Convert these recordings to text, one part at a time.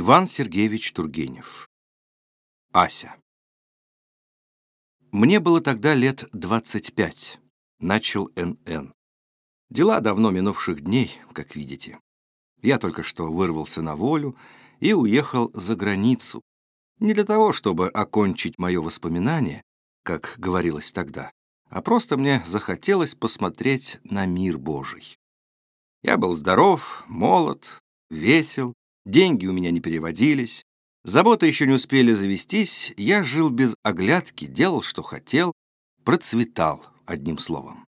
Иван Сергеевич Тургенев. Ася. Мне было тогда лет 25. Начал НН. Дела давно минувших дней, как видите. Я только что вырвался на волю и уехал за границу. Не для того, чтобы окончить мое воспоминание, как говорилось тогда, а просто мне захотелось посмотреть на мир Божий. Я был здоров, молод, весел, деньги у меня не переводились, заботы еще не успели завестись, я жил без оглядки, делал, что хотел, процветал, одним словом.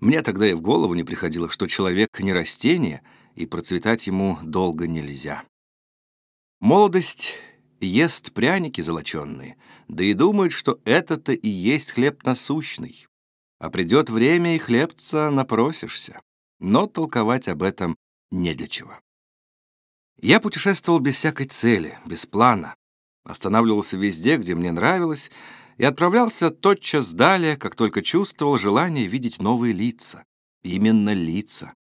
Мне тогда и в голову не приходило, что человек не растение, и процветать ему долго нельзя. Молодость ест пряники золоченные, да и думает, что это-то и есть хлеб насущный. А придет время, и хлебца напросишься. Но толковать об этом не для чего. Я путешествовал без всякой цели, без плана. Останавливался везде, где мне нравилось, и отправлялся тотчас далее, как только чувствовал желание видеть новые лица. Именно лица.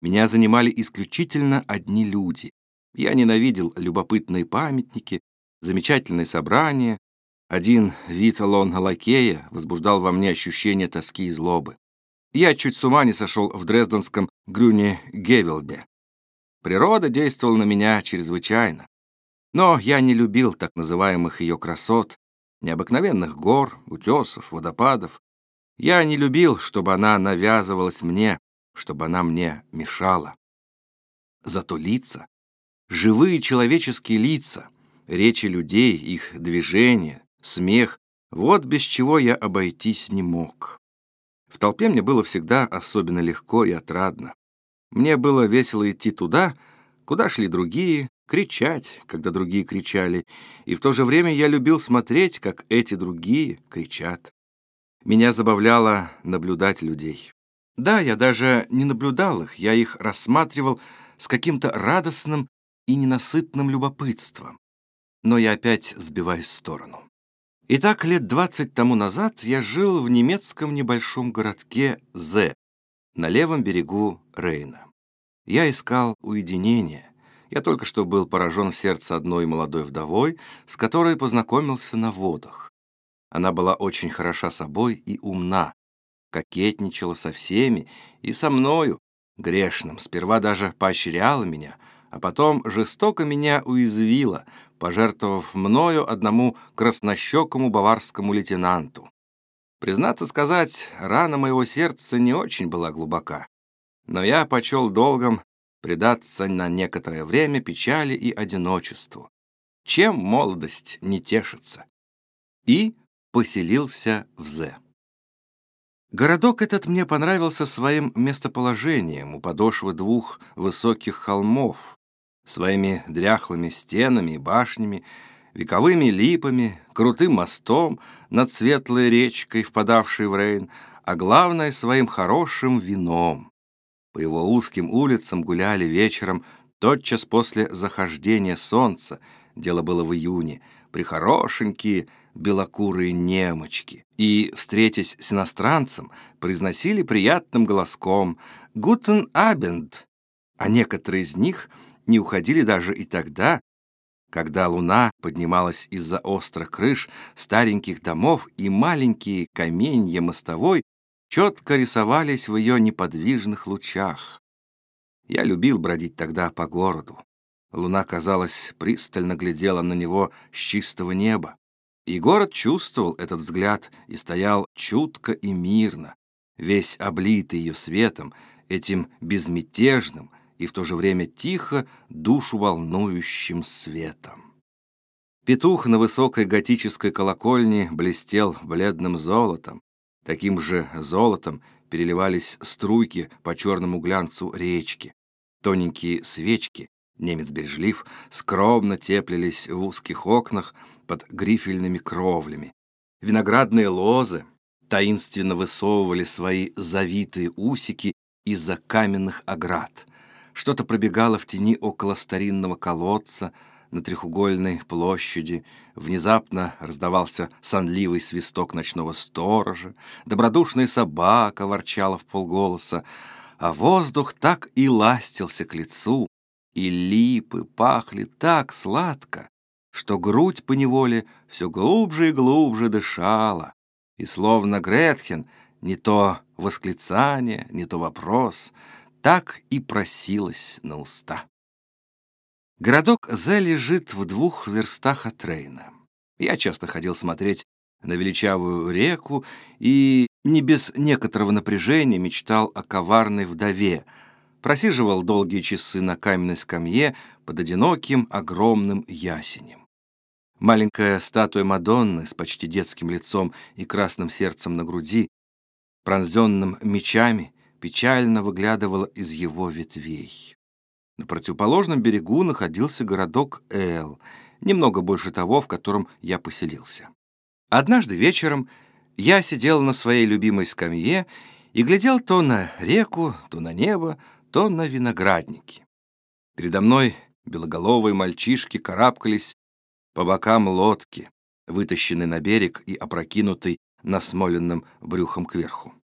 Меня занимали исключительно одни люди. Я ненавидел любопытные памятники, замечательные собрания. Один вид лон-лакея возбуждал во мне ощущение тоски и злобы. Я чуть с ума не сошел в дрезденском Грюне-Гевелбе. Природа действовала на меня чрезвычайно. Но я не любил так называемых ее красот, необыкновенных гор, утесов, водопадов. Я не любил, чтобы она навязывалась мне, чтобы она мне мешала. Зато лица, живые человеческие лица, речи людей, их движения, смех — вот без чего я обойтись не мог. В толпе мне было всегда особенно легко и отрадно. Мне было весело идти туда, куда шли другие, кричать, когда другие кричали, и в то же время я любил смотреть, как эти другие кричат. Меня забавляло наблюдать людей. Да, я даже не наблюдал их, я их рассматривал с каким-то радостным и ненасытным любопытством. Но я опять сбиваюсь в сторону. Итак, лет двадцать тому назад я жил в немецком небольшом городке З, на левом берегу Рейна. Я искал уединения. Я только что был поражен в сердце одной молодой вдовой, с которой познакомился на водах. Она была очень хороша собой и умна, кокетничала со всеми и со мною, грешным, сперва даже поощряла меня, а потом жестоко меня уязвила, пожертвовав мною одному краснощекому баварскому лейтенанту. Признаться сказать, рана моего сердца не очень была глубока но я почел долгом предаться на некоторое время печали и одиночеству. Чем молодость не тешится? И поселился в Зе. Городок этот мне понравился своим местоположением у подошвы двух высоких холмов, своими дряхлыми стенами и башнями, вековыми липами, крутым мостом над светлой речкой, впадавшей в Рейн, а главное, своим хорошим вином. По его узким улицам гуляли вечером, тотчас после захождения солнца, дело было в июне, прихорошенькие белокурые немочки. И, встретясь с иностранцем, произносили приятным голоском «Гутен Абенд», а некоторые из них не уходили даже и тогда, когда луна поднималась из-за острых крыш стареньких домов и маленькие каменья мостовой четко рисовались в ее неподвижных лучах. Я любил бродить тогда по городу. Луна, казалось, пристально глядела на него с чистого неба. И город чувствовал этот взгляд и стоял чутко и мирно, весь облитый ее светом, этим безмятежным и в то же время тихо душу волнующим светом. Петух на высокой готической колокольне блестел бледным золотом, Таким же золотом переливались струйки по черному глянцу речки. Тоненькие свечки, немец бережлив, скромно теплились в узких окнах под грифельными кровлями. Виноградные лозы таинственно высовывали свои завитые усики из-за каменных оград. Что-то пробегало в тени около старинного колодца, на треугольной площади. Внезапно раздавался сонливый свисток ночного сторожа, добродушная собака ворчала в полголоса, а воздух так и ластился к лицу, и липы пахли так сладко, что грудь поневоле все глубже и глубже дышала, и словно Гретхен не то восклицание, не то вопрос, так и просилась на уста. Городок Зе лежит в двух верстах от Рейна. Я часто ходил смотреть на величавую реку и не без некоторого напряжения мечтал о коварной вдове, просиживал долгие часы на каменной скамье под одиноким огромным ясенем. Маленькая статуя Мадонны с почти детским лицом и красным сердцем на груди, пронзенным мечами, печально выглядывала из его ветвей. На противоположном берегу находился городок Эл, немного больше того, в котором я поселился. Однажды вечером я сидел на своей любимой скамье и глядел то на реку, то на небо, то на виноградники. Передо мной белоголовые мальчишки карабкались по бокам лодки, вытащенной на берег и опрокинутой насмоленным брюхом кверху.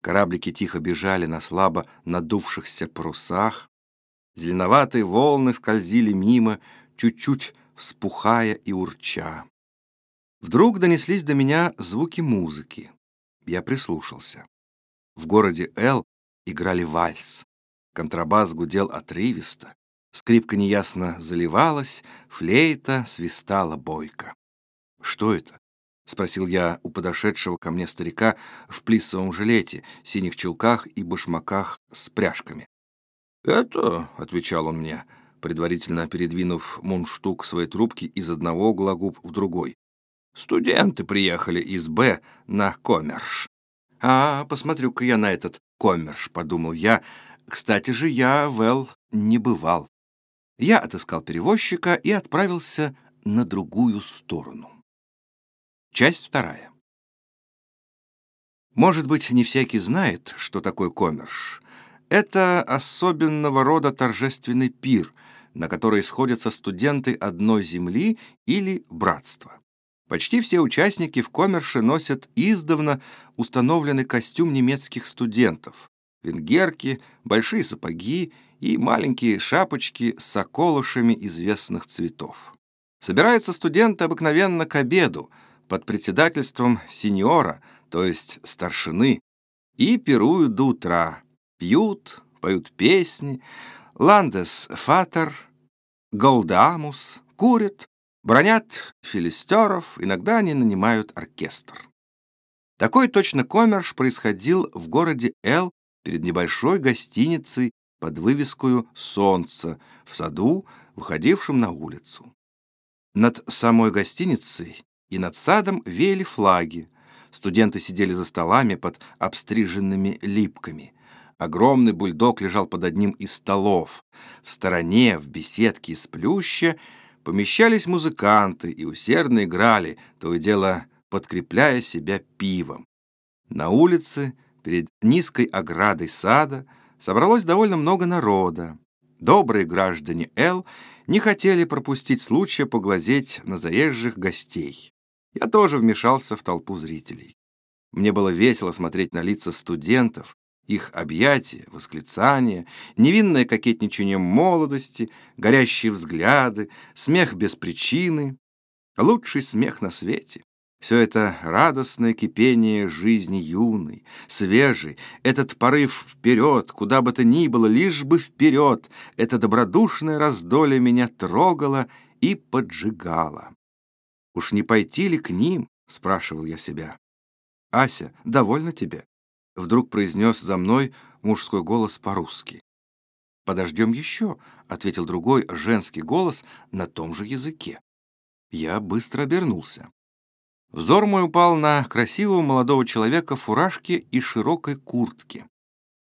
Кораблики тихо бежали на слабо надувшихся парусах, Зеленоватые волны скользили мимо, чуть-чуть вспухая и урча. Вдруг донеслись до меня звуки музыки. Я прислушался. В городе Эл играли вальс. Контрабас гудел отрывисто, скрипка неясно заливалась, флейта свистала бойко. «Что это?» — спросил я у подошедшего ко мне старика в плисовом жилете, синих чулках и башмаках с пряжками. «Это», — отвечал он мне, предварительно передвинув мундштук своей трубки из одного угла губ в другой. «Студенты приехали из Б на Коммерш». «А, посмотрю-ка я на этот Коммерш», — подумал я. «Кстати же, я в Эл не бывал». Я отыскал перевозчика и отправился на другую сторону. Часть вторая. Может быть, не всякий знает, что такое Коммерш — это особенного рода торжественный пир, на который сходятся студенты одной земли или братства. Почти все участники в коммерше носят издавна установленный костюм немецких студентов, венгерки, большие сапоги и маленькие шапочки с околышами известных цветов. Собираются студенты обыкновенно к обеду под председательством сеньора, то есть старшины, и пируют до утра, пьют, поют песни, ландес фатер, голдамус, курят, бронят филистеров, иногда они нанимают оркестр. Такой точно коммерш происходил в городе Эл перед небольшой гостиницей под вывескою «Солнце» в саду, выходившем на улицу. Над самой гостиницей и над садом веяли флаги. Студенты сидели за столами под обстриженными липками. Огромный бульдог лежал под одним из столов. В стороне, в беседке из плюща, помещались музыканты и усердно играли, то и дело подкрепляя себя пивом. На улице, перед низкой оградой сада, собралось довольно много народа. Добрые граждане Эл не хотели пропустить случая поглазеть на заезжих гостей. Я тоже вмешался в толпу зрителей. Мне было весело смотреть на лица студентов, их объятия, восклицания, невинное кокетничание молодости, горящие взгляды, смех без причины, лучший смех на свете. Все это радостное кипение жизни юной, свежей, этот порыв вперед, куда бы то ни было, лишь бы вперед, это добродушное раздолье меня трогало и поджигало. «Уж не пойти ли к ним?» — спрашивал я себя. «Ася, довольно тебе?» Вдруг произнес за мной мужской голос по-русски. «Подождем еще», — ответил другой женский голос на том же языке. Я быстро обернулся. Взор мой упал на красивого молодого человека в фуражке и широкой куртке.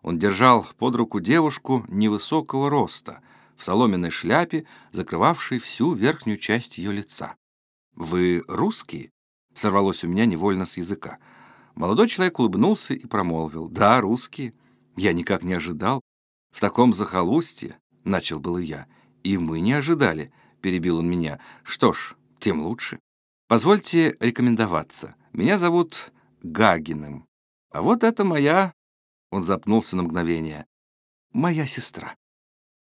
Он держал под руку девушку невысокого роста, в соломенной шляпе, закрывавшей всю верхнюю часть ее лица. «Вы русские?» — сорвалось у меня невольно с языка. Молодой человек улыбнулся и промолвил. «Да, русские. Я никак не ожидал. В таком захолустье, — начал был я, — и мы не ожидали, — перебил он меня. Что ж, тем лучше. Позвольте рекомендоваться. Меня зовут Гагиным. А вот это моя...» Он запнулся на мгновение. «Моя сестра».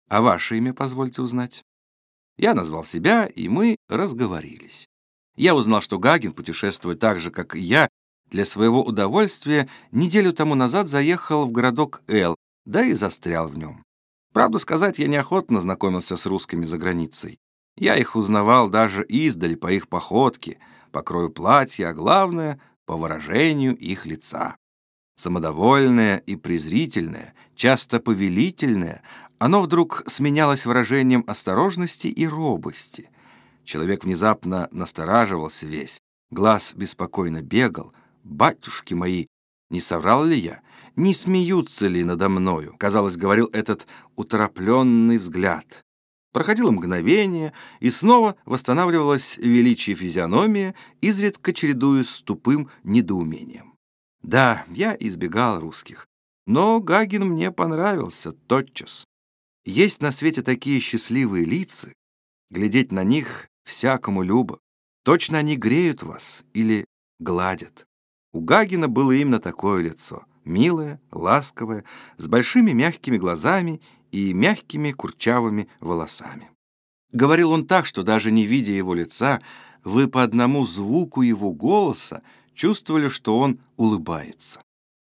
А ваше имя позвольте узнать? Я назвал себя, и мы разговорились. Я узнал, что Гагин путешествует так же, как и я, для своего удовольствия неделю тому назад заехал в городок Эл, да и застрял в нем. Правду сказать, я неохотно знакомился с русскими за границей. Я их узнавал даже издали по их походке, по крою платья, а главное — по выражению их лица. Самодовольное и презрительное, часто повелительное, оно вдруг сменялось выражением осторожности и робости. Человек внезапно настораживался весь, глаз беспокойно бегал. «Батюшки мои, не соврал ли я? Не смеются ли надо мною?» Казалось, говорил этот уторопленный взгляд. Проходило мгновение, и снова восстанавливалась величие физиономия, изредка чередуясь с тупым недоумением. Да, я избегал русских, но Гагин мне понравился тотчас. Есть на свете такие счастливые лица, глядеть на них всякому любо. Точно они греют вас или гладят. У Гагина было именно такое лицо, милое, ласковое, с большими мягкими глазами и мягкими курчавыми волосами. Говорил он так, что даже не видя его лица, вы по одному звуку его голоса чувствовали, что он улыбается.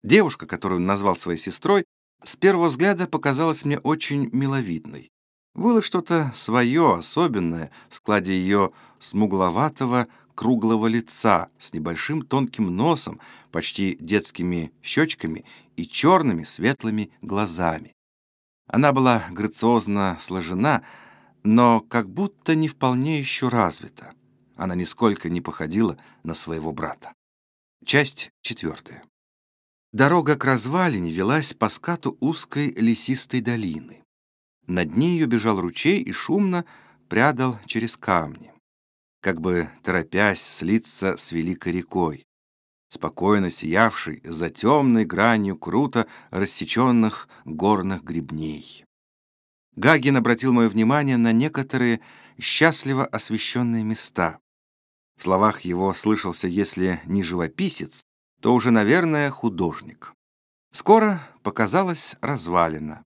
Девушка, которую он назвал своей сестрой, с первого взгляда показалась мне очень миловидной. Было что-то свое, особенное в складе ее смугловатого, круглого лица с небольшим тонким носом, почти детскими щечками и черными светлыми глазами. Она была грациозно сложена, но как будто не вполне еще развита. Она нисколько не походила на своего брата. Часть четвертая. Дорога к развалине велась по скату узкой лесистой долины. Над нею бежал ручей и шумно прядал через камни, как бы торопясь слиться с великой рекой, спокойно сиявшей за темной гранью круто рассеченных горных гребней. Гагин обратил мое внимание на некоторые счастливо освещенные места. В словах его слышался, если не живописец, то уже, наверное, художник. Скоро показалась развалина.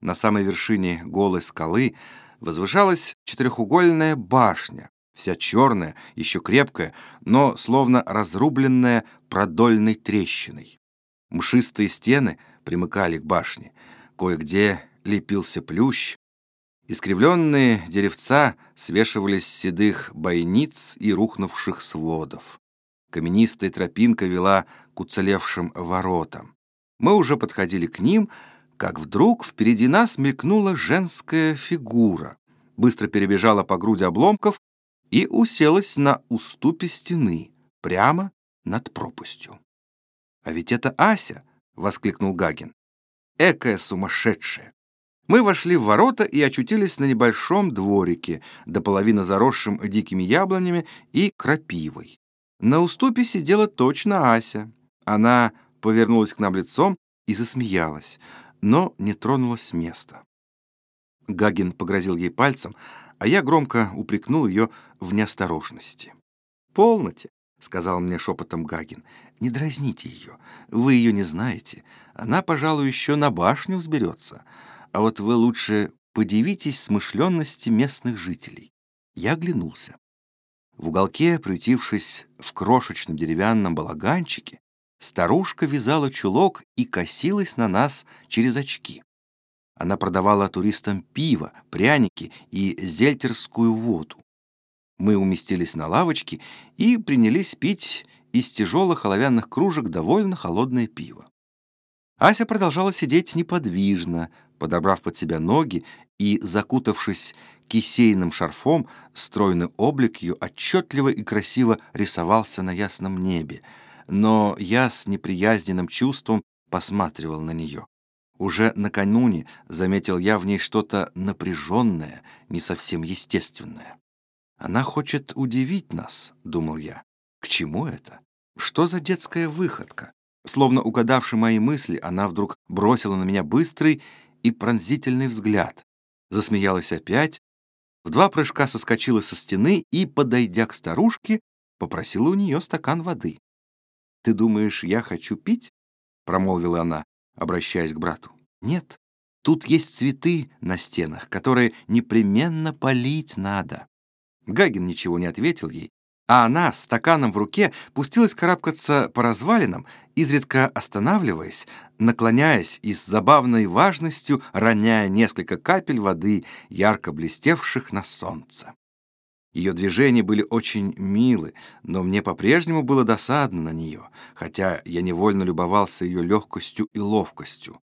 На самой вершине голой скалы возвышалась четырехугольная башня, вся черная, еще крепкая, но словно разрубленная продольной трещиной. Мшистые стены примыкали к башне, кое-где лепился плющ, искривленные деревца свешивались с седых бойниц и рухнувших сводов. Каменистая тропинка вела к уцелевшим воротам. Мы уже подходили к ним, как вдруг впереди нас мелькнула женская фигура, быстро перебежала по груди обломков и уселась на уступе стены, прямо над пропастью. «А ведь это Ася!» — воскликнул Гагин. «Экая сумасшедшая!» Мы вошли в ворота и очутились на небольшом дворике, до половины заросшим дикими яблонями и крапивой. На уступе сидела точно Ася. Она повернулась к нам лицом и засмеялась, но не тронулась с места. Гагин погрозил ей пальцем, а я громко упрекнул ее в неосторожности. «Полноте», — сказал мне шепотом Гагин, — «не дразните ее. Вы ее не знаете. Она, пожалуй, еще на башню взберется. А вот вы лучше подивитесь смышленности местных жителей». Я оглянулся. В уголке, приютившись в крошечном деревянном балаганчике, старушка вязала чулок и косилась на нас через очки. Она продавала туристам пиво, пряники и зельтерскую воду. Мы уместились на лавочке и принялись пить из тяжелых оловянных кружек довольно холодное пиво. Ася продолжала сидеть неподвижно, подобрав под себя ноги и, закутавшись кисейным шарфом, стройный облик ее отчетливо и красиво рисовался на ясном небе, но я с неприязненным чувством посматривал на нее. Уже накануне заметил я в ней что-то напряженное, не совсем естественное. «Она хочет удивить нас», — думал я. «К чему это? Что за детская выходка?» Словно угадавши мои мысли, она вдруг бросила на меня быстрый и пронзительный взгляд, засмеялась опять, в два прыжка соскочила со стены и, подойдя к старушке, попросила у нее стакан воды. «Ты думаешь, я хочу пить?» — промолвила она, обращаясь к брату. «Нет, Тут есть цветы на стенах, которые непременно полить надо». Гагин ничего не ответил ей, а она стаканом в руке пустилась карабкаться по развалинам, изредка останавливаясь, наклоняясь и с забавной важностью роняя несколько капель воды, ярко блестевших на солнце. Ее движения были очень милы, но мне по-прежнему было досадно на нее, хотя я невольно любовался ее легкостью и ловкостью.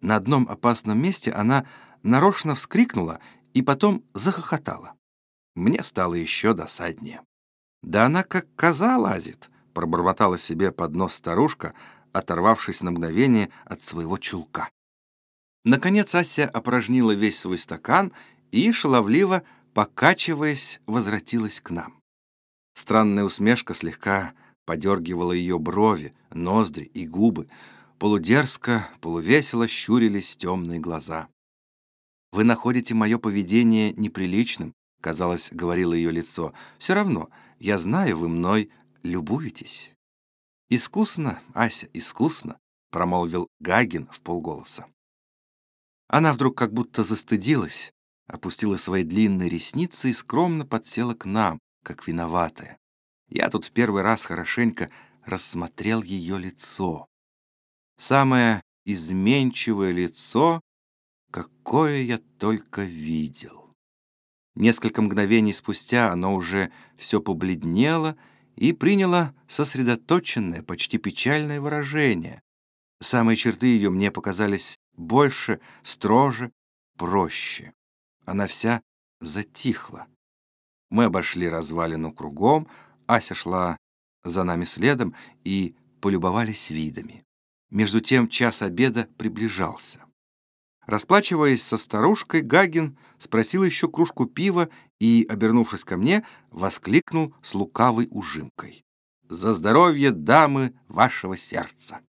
На одном опасном месте она нарочно вскрикнула и потом захохотала. Мне стало еще досаднее. «Да она как коза лазит», — пробормотала себе под нос старушка, оторвавшись на мгновение от своего чулка. Наконец Ася опорожнила весь свой стакан и, шаловливо, покачиваясь, возвратилась к нам. Странная усмешка слегка подергивала ее брови, ноздри и губы. Полудерзко, полувесело щурились темные глаза. «Вы находите мое поведение неприличным», — казалось, говорило ее лицо. «Все равно, я знаю, вы мной любуетесь». «Искусно, Ася, искусно», — промолвил Гагин в полголоса. Она вдруг как будто застыдилась, опустила свои длинные ресницы и скромно подсела к нам, как виноватая. Я тут в первый раз хорошенько рассмотрел ее лицо. Самое изменчивое лицо, какое я только видел. Несколько мгновений спустя оно уже все побледнело и приняло сосредоточенное, почти печальное выражение. Самые черты ее мне показались больше, строже, проще. Она вся затихла. Мы обошли развалину кругом, Ася шла за нами следом и полюбовались видами. Между тем час обеда приближался. Расплачиваясь со старушкой, Гагин спросил еще кружку пива и, обернувшись ко мне, воскликнул с лукавой ужимкой. «За здоровье дамы вашего сердца!»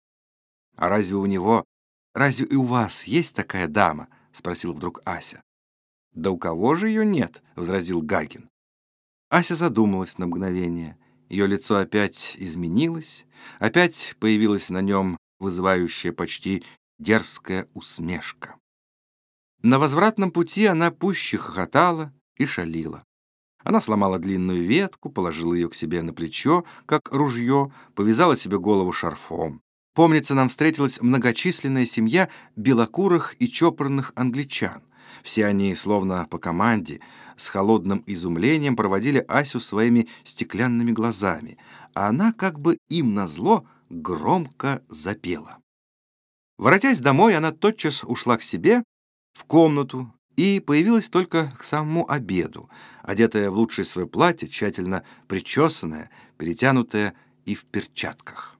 «А разве у него, разве и у вас есть такая дама?» — спросил вдруг Ася. «Да у кого же ее нет?» — возразил Гагин. Ася задумалась на мгновение. Ее лицо опять изменилось, опять появилась на нем вызывающая почти дерзкая усмешка. На возвратном пути она пуще хохотала и шалила. Она сломала длинную ветку, положила ее к себе на плечо, как ружье, повязала себе голову шарфом. Помнится, нам встретилась многочисленная семья белокурых и чопорных англичан. Все они, словно по команде, с холодным изумлением проводили Асю своими стеклянными глазами, а она, как бы им назло, громко запела. Воротясь домой, она тотчас ушла к себе, в комнату, и появилась только к самому обеду, одетая в лучшее свое платье, тщательно причесанная, перетянутая и в перчатках.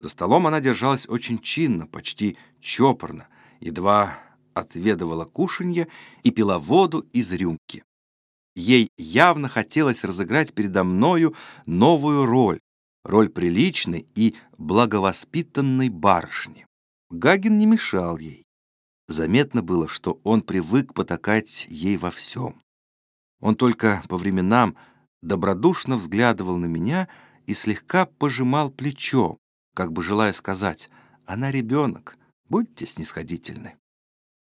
За столом она держалась очень чинно, почти чопорно, едва отведывала кушанье и пила воду из рюмки. Ей явно хотелось разыграть передо мною новую роль, роль приличной и благовоспитанной барышни. Гагин не мешал ей. Заметно было, что он привык потакать ей во всем. Он только по временам добродушно взглядывал на меня и слегка пожимал плечо, как бы желая сказать, «Она ребенок, будьте снисходительны».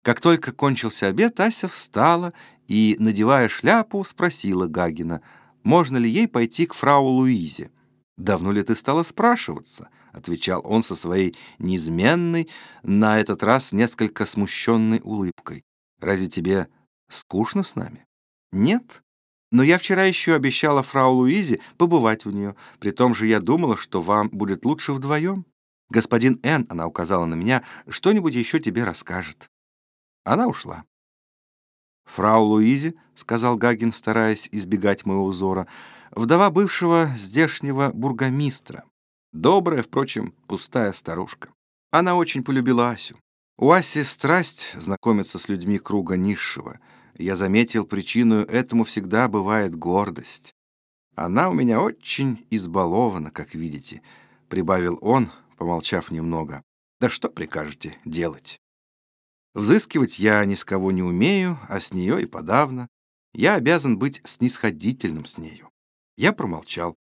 Как только кончился обед, Ася встала и, надевая шляпу, спросила Гагина, можно ли ей пойти к фрау Луизе. «Давно ли ты стала спрашиваться?» — отвечал он со своей неизменной, на этот раз несколько смущенной улыбкой. «Разве тебе скучно с нами?» «Нет. Но я вчера еще обещала фрау Луизе побывать у нее. При том же я думала, что вам будет лучше вдвоем. Господин Н, она указала на меня, что-нибудь еще тебе расскажет». Она ушла. «Фрау Луизе», — сказал Гагин, стараясь избегать моего узора, вдова бывшего здешнего бургомистра. Добрая, впрочем, пустая старушка. Она очень полюбила Асю. У Аси страсть знакомиться с людьми круга низшего. Я заметил, причину этому всегда бывает гордость. Она у меня очень избалована, как видите, — прибавил он, помолчав немного. Да что прикажете делать? Взыскивать я ни с кого не умею, а с нее и подавно. Я обязан быть снисходительным с нею. Я промолчал.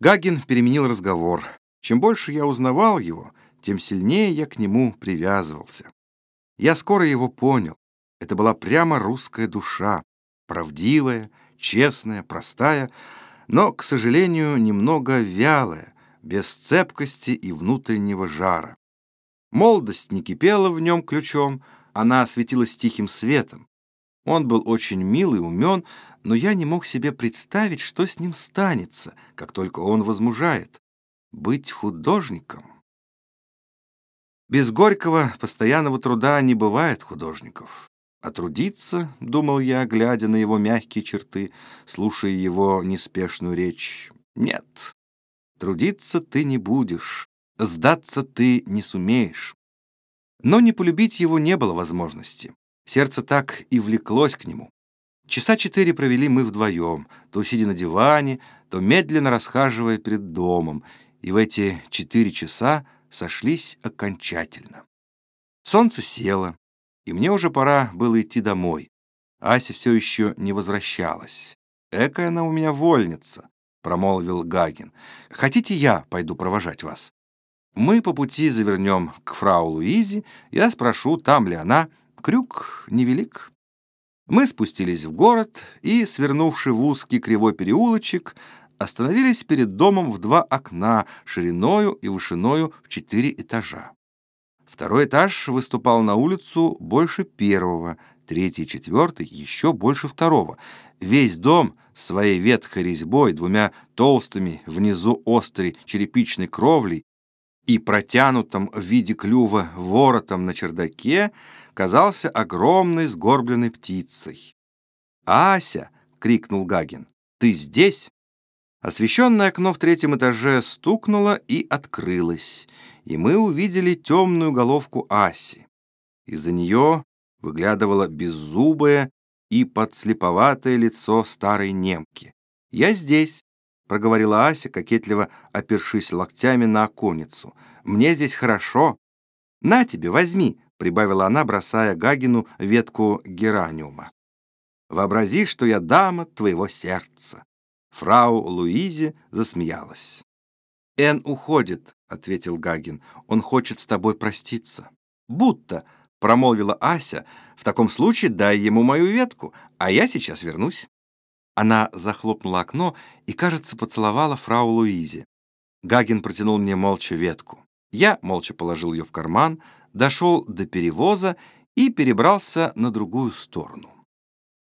Гагин переменил разговор. Чем больше я узнавал его, тем сильнее я к нему привязывался. Я скоро его понял. Это была прямо русская душа, правдивая, честная, простая, но, к сожалению, немного вялая, без цепкости и внутреннего жара. Молодость не кипела в нем ключом, она светилась тихим светом. Он был очень мил и умен, но я не мог себе представить, что с ним станется, как только он возмужает. Быть художником. Без горького, постоянного труда не бывает художников. А трудиться, думал я, глядя на его мягкие черты, слушая его неспешную речь, нет. Трудиться ты не будешь, сдаться ты не сумеешь. Но не полюбить его не было возможности. Сердце так и влеклось к нему. Часа четыре провели мы вдвоем, то сидя на диване, то медленно расхаживая перед домом, и в эти четыре часа сошлись окончательно. Солнце село, и мне уже пора было идти домой. Ася все еще не возвращалась. «Экая она у меня вольница», — промолвил Гагин. «Хотите, я пойду провожать вас? Мы по пути завернем к фрау Луизе, я спрошу, там ли она. Крюк невелик». Мы спустились в город и, свернувши в узкий кривой переулочек, остановились перед домом в два окна, шириною и вышиною в четыре этажа. Второй этаж выступал на улицу больше первого, третий и четвертый еще больше второго. Весь дом своей ветхой резьбой, двумя толстыми внизу острой черепичной кровлей и протянутым в виде клюва воротом на чердаке казался огромной сгорбленной птицей. «Ася!» — крикнул Гагин. «Ты здесь?» Освещенное окно в третьем этаже стукнуло и открылось, и мы увидели темную головку Аси. Из-за нее выглядывало беззубое и подслеповатое лицо старой немки. «Я здесь», — проговорила Ася, кокетливо опершись локтями на оконницу. «Мне здесь хорошо». «На тебе, возьми», — прибавила она, бросая Гагину ветку гераниума. «Вообрази, что я дама твоего сердца». Фрау Луизе засмеялась. «Эн уходит», — ответил Гагин. «Он хочет с тобой проститься». «Будто», — промолвила Ася, — «в таком случае дай ему мою ветку, а я сейчас вернусь». Она захлопнула окно и, кажется, поцеловала фрау Луизе. Гагин протянул мне молча ветку. Я молча положил ее в карман, дошел до перевоза и перебрался на другую сторону.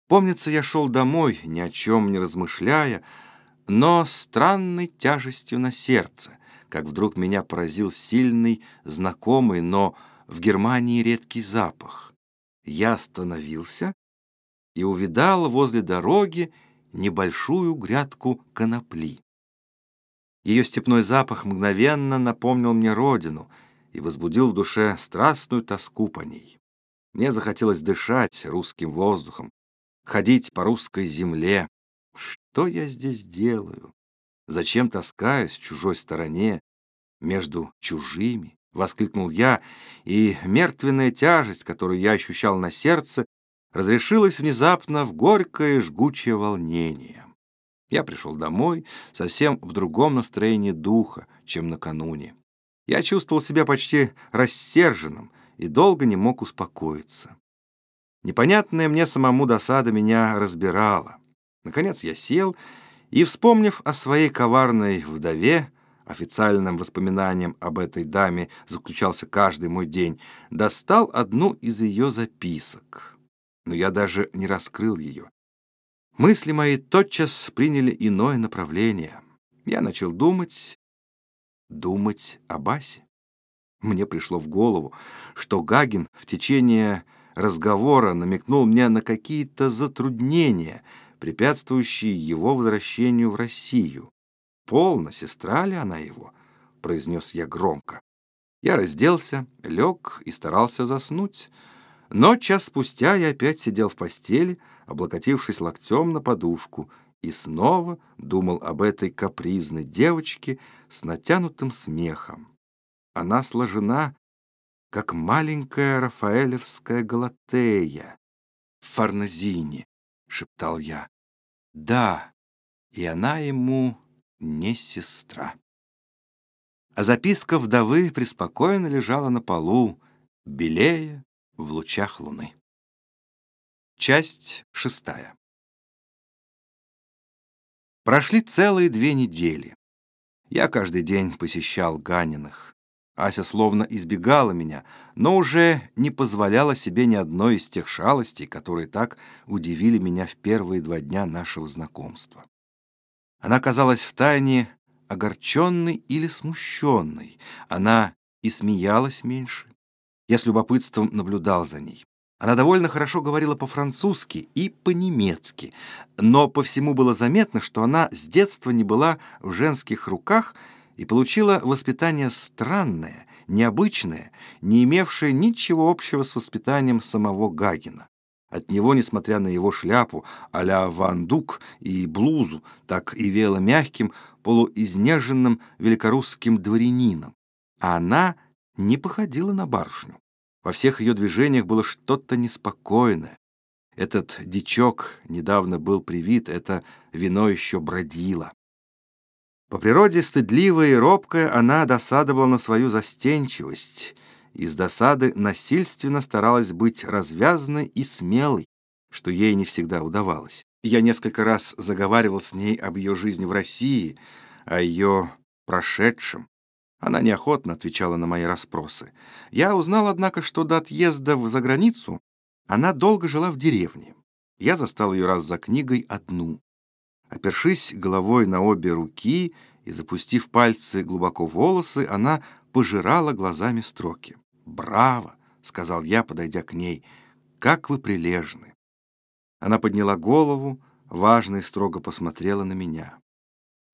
Помнится, я шел домой, ни о чем не размышляя, но странной тяжестью на сердце, как вдруг меня поразил сильный, знакомый, но в Германии редкий запах. Я остановился и увидал возле дороги небольшую грядку конопли. Ее степной запах мгновенно напомнил мне родину и возбудил в душе страстную тоску по ней. Мне захотелось дышать русским воздухом, ходить по русской земле. Что я здесь делаю? Зачем таскаюсь в чужой стороне, между чужими? Воскликнул я, и мертвенная тяжесть, которую я ощущал на сердце, разрешилась внезапно в горькое жгучее волнение. Я пришел домой совсем в другом настроении духа, чем накануне. Я чувствовал себя почти рассерженным и долго не мог успокоиться. Непонятная мне самому досада меня разбирала. Наконец я сел и, вспомнив о своей коварной вдове, официальным воспоминанием об этой даме заключался каждый мой день, достал одну из ее записок. Но я даже не раскрыл ее. Мысли мои тотчас приняли иное направление. Я начал думать, думать о Басе. Мне пришло в голову, что Гагин в течение разговора намекнул мне на какие-то затруднения, препятствующие его возвращению в Россию. «Полно, сестра ли она его?» — произнес я громко. Я разделся, лег и старался заснуть. Но час спустя я опять сидел в постели, облокотившись локтем на подушку, и снова думал об этой капризной девочке с натянутым смехом. Она сложена как маленькая рафаэлевская галатея в Фарназине, — шептал я. Да, и она ему не сестра. А записка вдовы преспокойно лежала на полу, белее в лучах луны. Часть шестая. Прошли целые две недели. Я каждый день посещал Ганиных. Ася словно избегала меня, но уже не позволяла себе ни одной из тех шалостей, которые так удивили меня в первые два дня нашего знакомства. Она казалась втайне огорченной или смущенной. Она и смеялась меньше. Я с любопытством наблюдал за ней. Она довольно хорошо говорила по-французски и по-немецки, но по всему было заметно, что она с детства не была в женских руках и получила воспитание странное, необычное, не имевшее ничего общего с воспитанием самого Гагина. От него, несмотря на его шляпу а-ля Ван Дук и блузу, так и веяло мягким, полуизнеженным великорусским дворянином. А она не походила на барышню. Во всех ее движениях было что-то неспокойное. Этот дичок недавно был привит, это вино еще бродило. По природе стыдливая и робкая, она досадовала на свою застенчивость. Из досады насильственно старалась быть развязанной и смелой, что ей не всегда удавалось. Я несколько раз заговаривал с ней об ее жизни в России, о ее прошедшем. Она неохотно отвечала на мои расспросы. Я узнал, однако, что до отъезда за границу она долго жила в деревне. Я застал ее раз за книгой одну. Опершись головой на обе руки и запустив пальцы глубоко в волосы, она пожирала глазами строки. «Браво!» — сказал я, подойдя к ней. «Как вы прилежны!» Она подняла голову, важно и строго посмотрела на меня.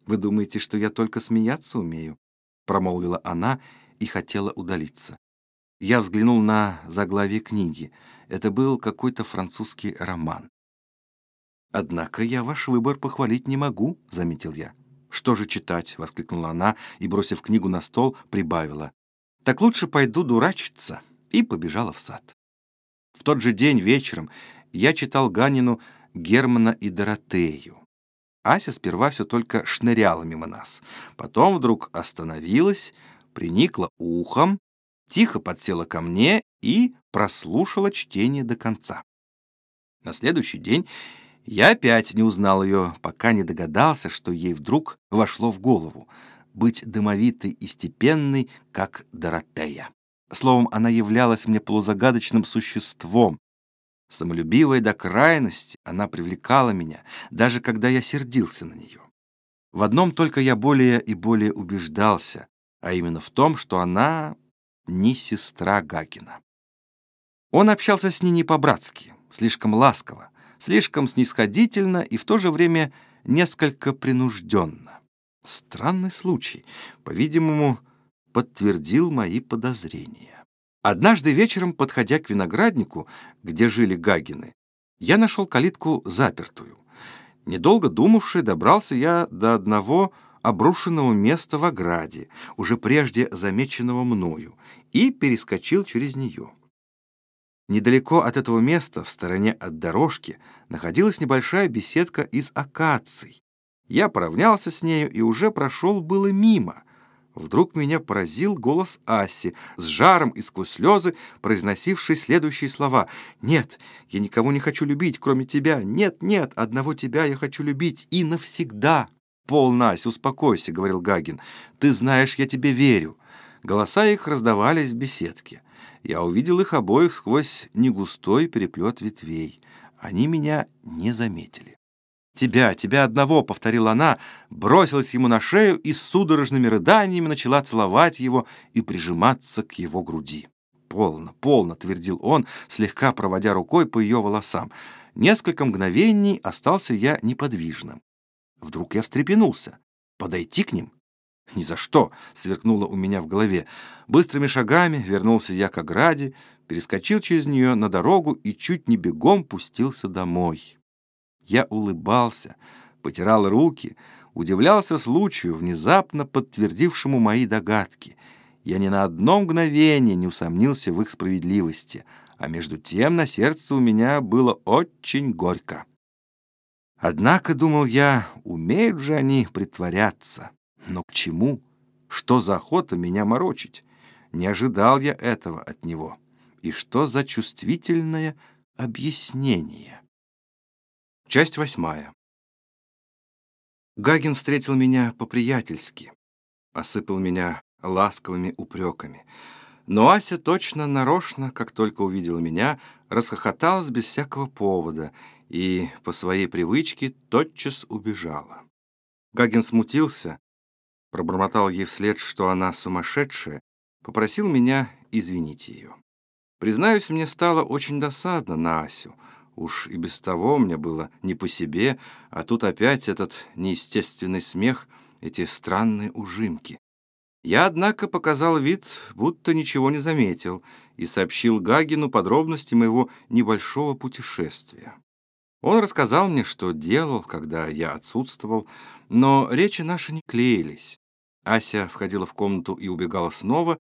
«Вы думаете, что я только смеяться умею?» — промолвила она и хотела удалиться. Я взглянул на заглавие книги. Это был какой-то французский роман. «Однако я ваш выбор похвалить не могу», — заметил я. «Что же читать?» — воскликнула она и, бросив книгу на стол, прибавила. «Так лучше пойду дурачиться», и побежала в сад. В тот же день вечером я читал Ганину Германа и Доротею. Ася сперва все только шныряла мимо нас. Потом вдруг остановилась, приникла ухом, тихо подсела ко мне и прослушала чтение до конца. На следующий день я опять не узнал ее, пока не догадался, что ей вдруг вошло в голову быть дымовитой и степенной, как Доротея. Словом, она являлась мне полузагадочным существом. Самолюбивая до крайности, она привлекала меня, даже когда я сердился на нее. В одном только я более и более убеждался, а именно в том, что она не сестра Гагина. Он общался с ней не по-братски, слишком ласково, слишком снисходительно и в то же время несколько принужденно. Странный случай, по-видимому, подтвердил мои подозрения. Однажды вечером, подходя к винограднику, где жили Гагины, я нашел калитку запертую. Недолго думавший, добрался я до одного обрушенного места в ограде, уже прежде замеченного мною, и перескочил через нее. Недалеко от этого места, в стороне от дорожки, находилась небольшая беседка из акаций. Я поравнялся с нею и уже прошел было мимо. Вдруг меня поразил голос Аси, с жаром и сквозь слезы, произносивший следующие слова. «Нет, я никого не хочу любить, кроме тебя. Нет, нет, одного тебя я хочу любить и навсегда». «Полно, Ася, успокойся», — говорил Гагин. «Ты знаешь, я тебе верю». Голоса их раздавались в беседке. Я увидел их обоих сквозь негустой переплет ветвей. Они меня не заметили. «Тебя, тебя одного!» — повторила она, бросилась ему на шею и с судорожными рыданиями начала целовать его и прижиматься к его груди. «Полно, полно!» — твердил он, слегка проводя рукой по ее волосам. Несколько мгновений остался я неподвижным. Вдруг я встрепенулся. Подойти к ним? «Ни за что!» — сверкнуло у меня в голове. Быстрыми шагами вернулся я к ограде, перескочил через нее на дорогу и чуть не бегом пустился домой. Я улыбался, потирал руки, удивлялся случаю, внезапно подтвердившему мои догадки. Я ни на одно мгновение не усомнился в их справедливости, а между тем на сердце у меня было очень горько. Однако, думал я, умеют же они притворяться. Но к чему? Что за охота меня морочить? Не ожидал я этого от него. И что за чувствительное объяснение? Часть восьмая. Гагин встретил меня по-приятельски, осыпал меня ласковыми упреками. Но Ася точно нарочно, как только увидела меня, расхохоталась без всякого повода и по своей привычке тотчас убежала. Гагин смутился, пробормотал ей вслед, что она сумасшедшая, попросил меня извинить ее. Признаюсь, мне стало очень досадно на Асю. Уж и без того мне было не по себе, а тут опять этот неестественный смех, эти странные ужимки. Я, однако, показал вид, будто ничего не заметил, и сообщил Гагину подробности моего небольшого путешествия. Он рассказал мне, что делал, когда я отсутствовал, но речи наши не клеились. Ася входила в комнату и убегала снова,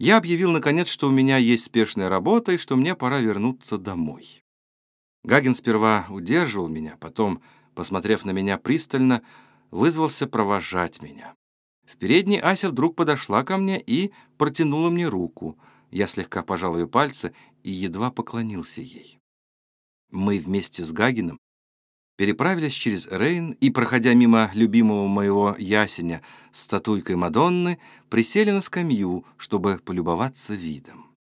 я объявил, наконец, что у меня есть спешная работа и что мне пора вернуться домой. Гагин сперва удерживал меня, потом, посмотрев на меня пристально, вызвался провожать меня. В передней Ася вдруг подошла ко мне и протянула мне руку. Я слегка пожал ее пальцы и едва поклонился ей. Мы вместе с Гагином переправились через Рейн и, проходя мимо любимого моего ясеня с статуйкой Мадонны, присели на скамью, чтобы полюбоваться видом.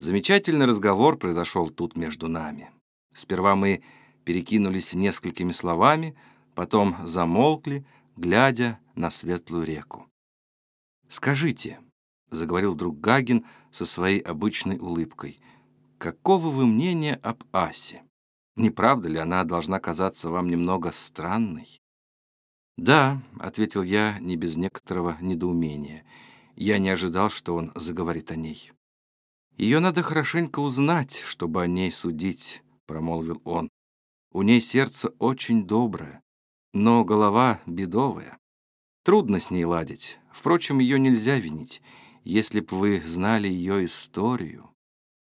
Замечательный разговор произошел тут между нами. Сперва мы перекинулись несколькими словами, потом замолкли, глядя на светлую реку. «Скажите», — заговорил друг Гагин со своей обычной улыбкой, «какого вы мнения об Асе?» Не правда ли она должна казаться вам немного странной? «Да», — ответил я не без некоторого недоумения. Я не ожидал, что он заговорит о ней. «Ее надо хорошенько узнать, чтобы о ней судить», — промолвил он. «У ней сердце очень доброе, но голова бедовая. Трудно с ней ладить. Впрочем, ее нельзя винить, если б вы знали ее историю».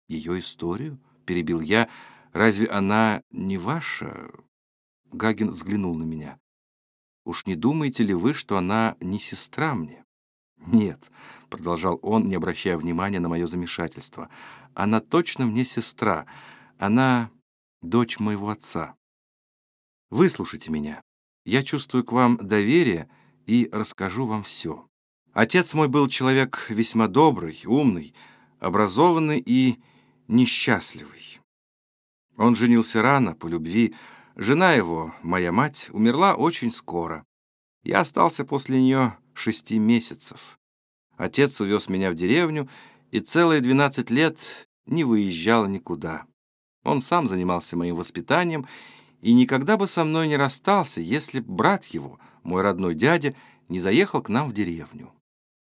«Ее историю?» — перебил я, — Разве она не ваша?» Гагин взглянул на меня. «Уж не думаете ли вы, что она не сестра мне?» «Нет», — продолжал он, не обращая внимания на мое замешательство, «она точно мне сестра. Она дочь моего отца. Выслушайте меня. Я чувствую к вам доверие и расскажу вам все. Отец мой был человек весьма добрый, умный, образованный и несчастливый. Он женился рано, по любви. Жена его, моя мать, умерла очень скоро. Я остался после нее шести месяцев. Отец увез меня в деревню и целые двенадцать лет не выезжал никуда. Он сам занимался моим воспитанием и никогда бы со мной не расстался, если б брат его, мой родной дядя, не заехал к нам в деревню.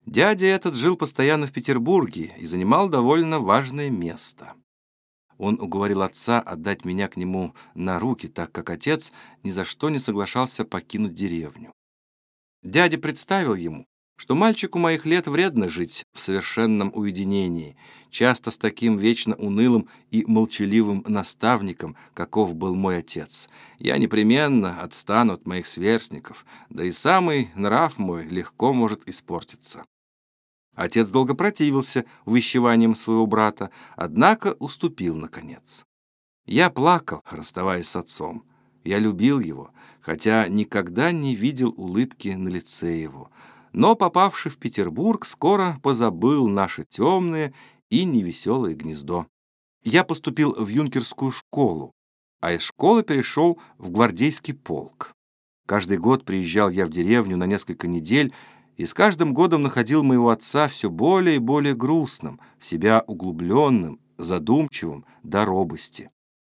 Дядя этот жил постоянно в Петербурге и занимал довольно важное место. Он уговорил отца отдать меня к нему на руки, так как отец ни за что не соглашался покинуть деревню. Дядя представил ему, что мальчику моих лет вредно жить в совершенном уединении, часто с таким вечно унылым и молчаливым наставником, каков был мой отец. Я непременно отстану от моих сверстников, да и самый нрав мой легко может испортиться. Отец долго противился увещеваниям своего брата, однако уступил наконец. Я плакал, расставаясь с отцом. Я любил его, хотя никогда не видел улыбки на лице его. Но, попавший в Петербург, скоро позабыл наше темное и невеселое гнездо. Я поступил в юнкерскую школу, а из школы перешел в гвардейский полк. Каждый год приезжал я в деревню на несколько недель и с каждым годом находил моего отца все более и более грустным, в себя углубленным, задумчивым до робости.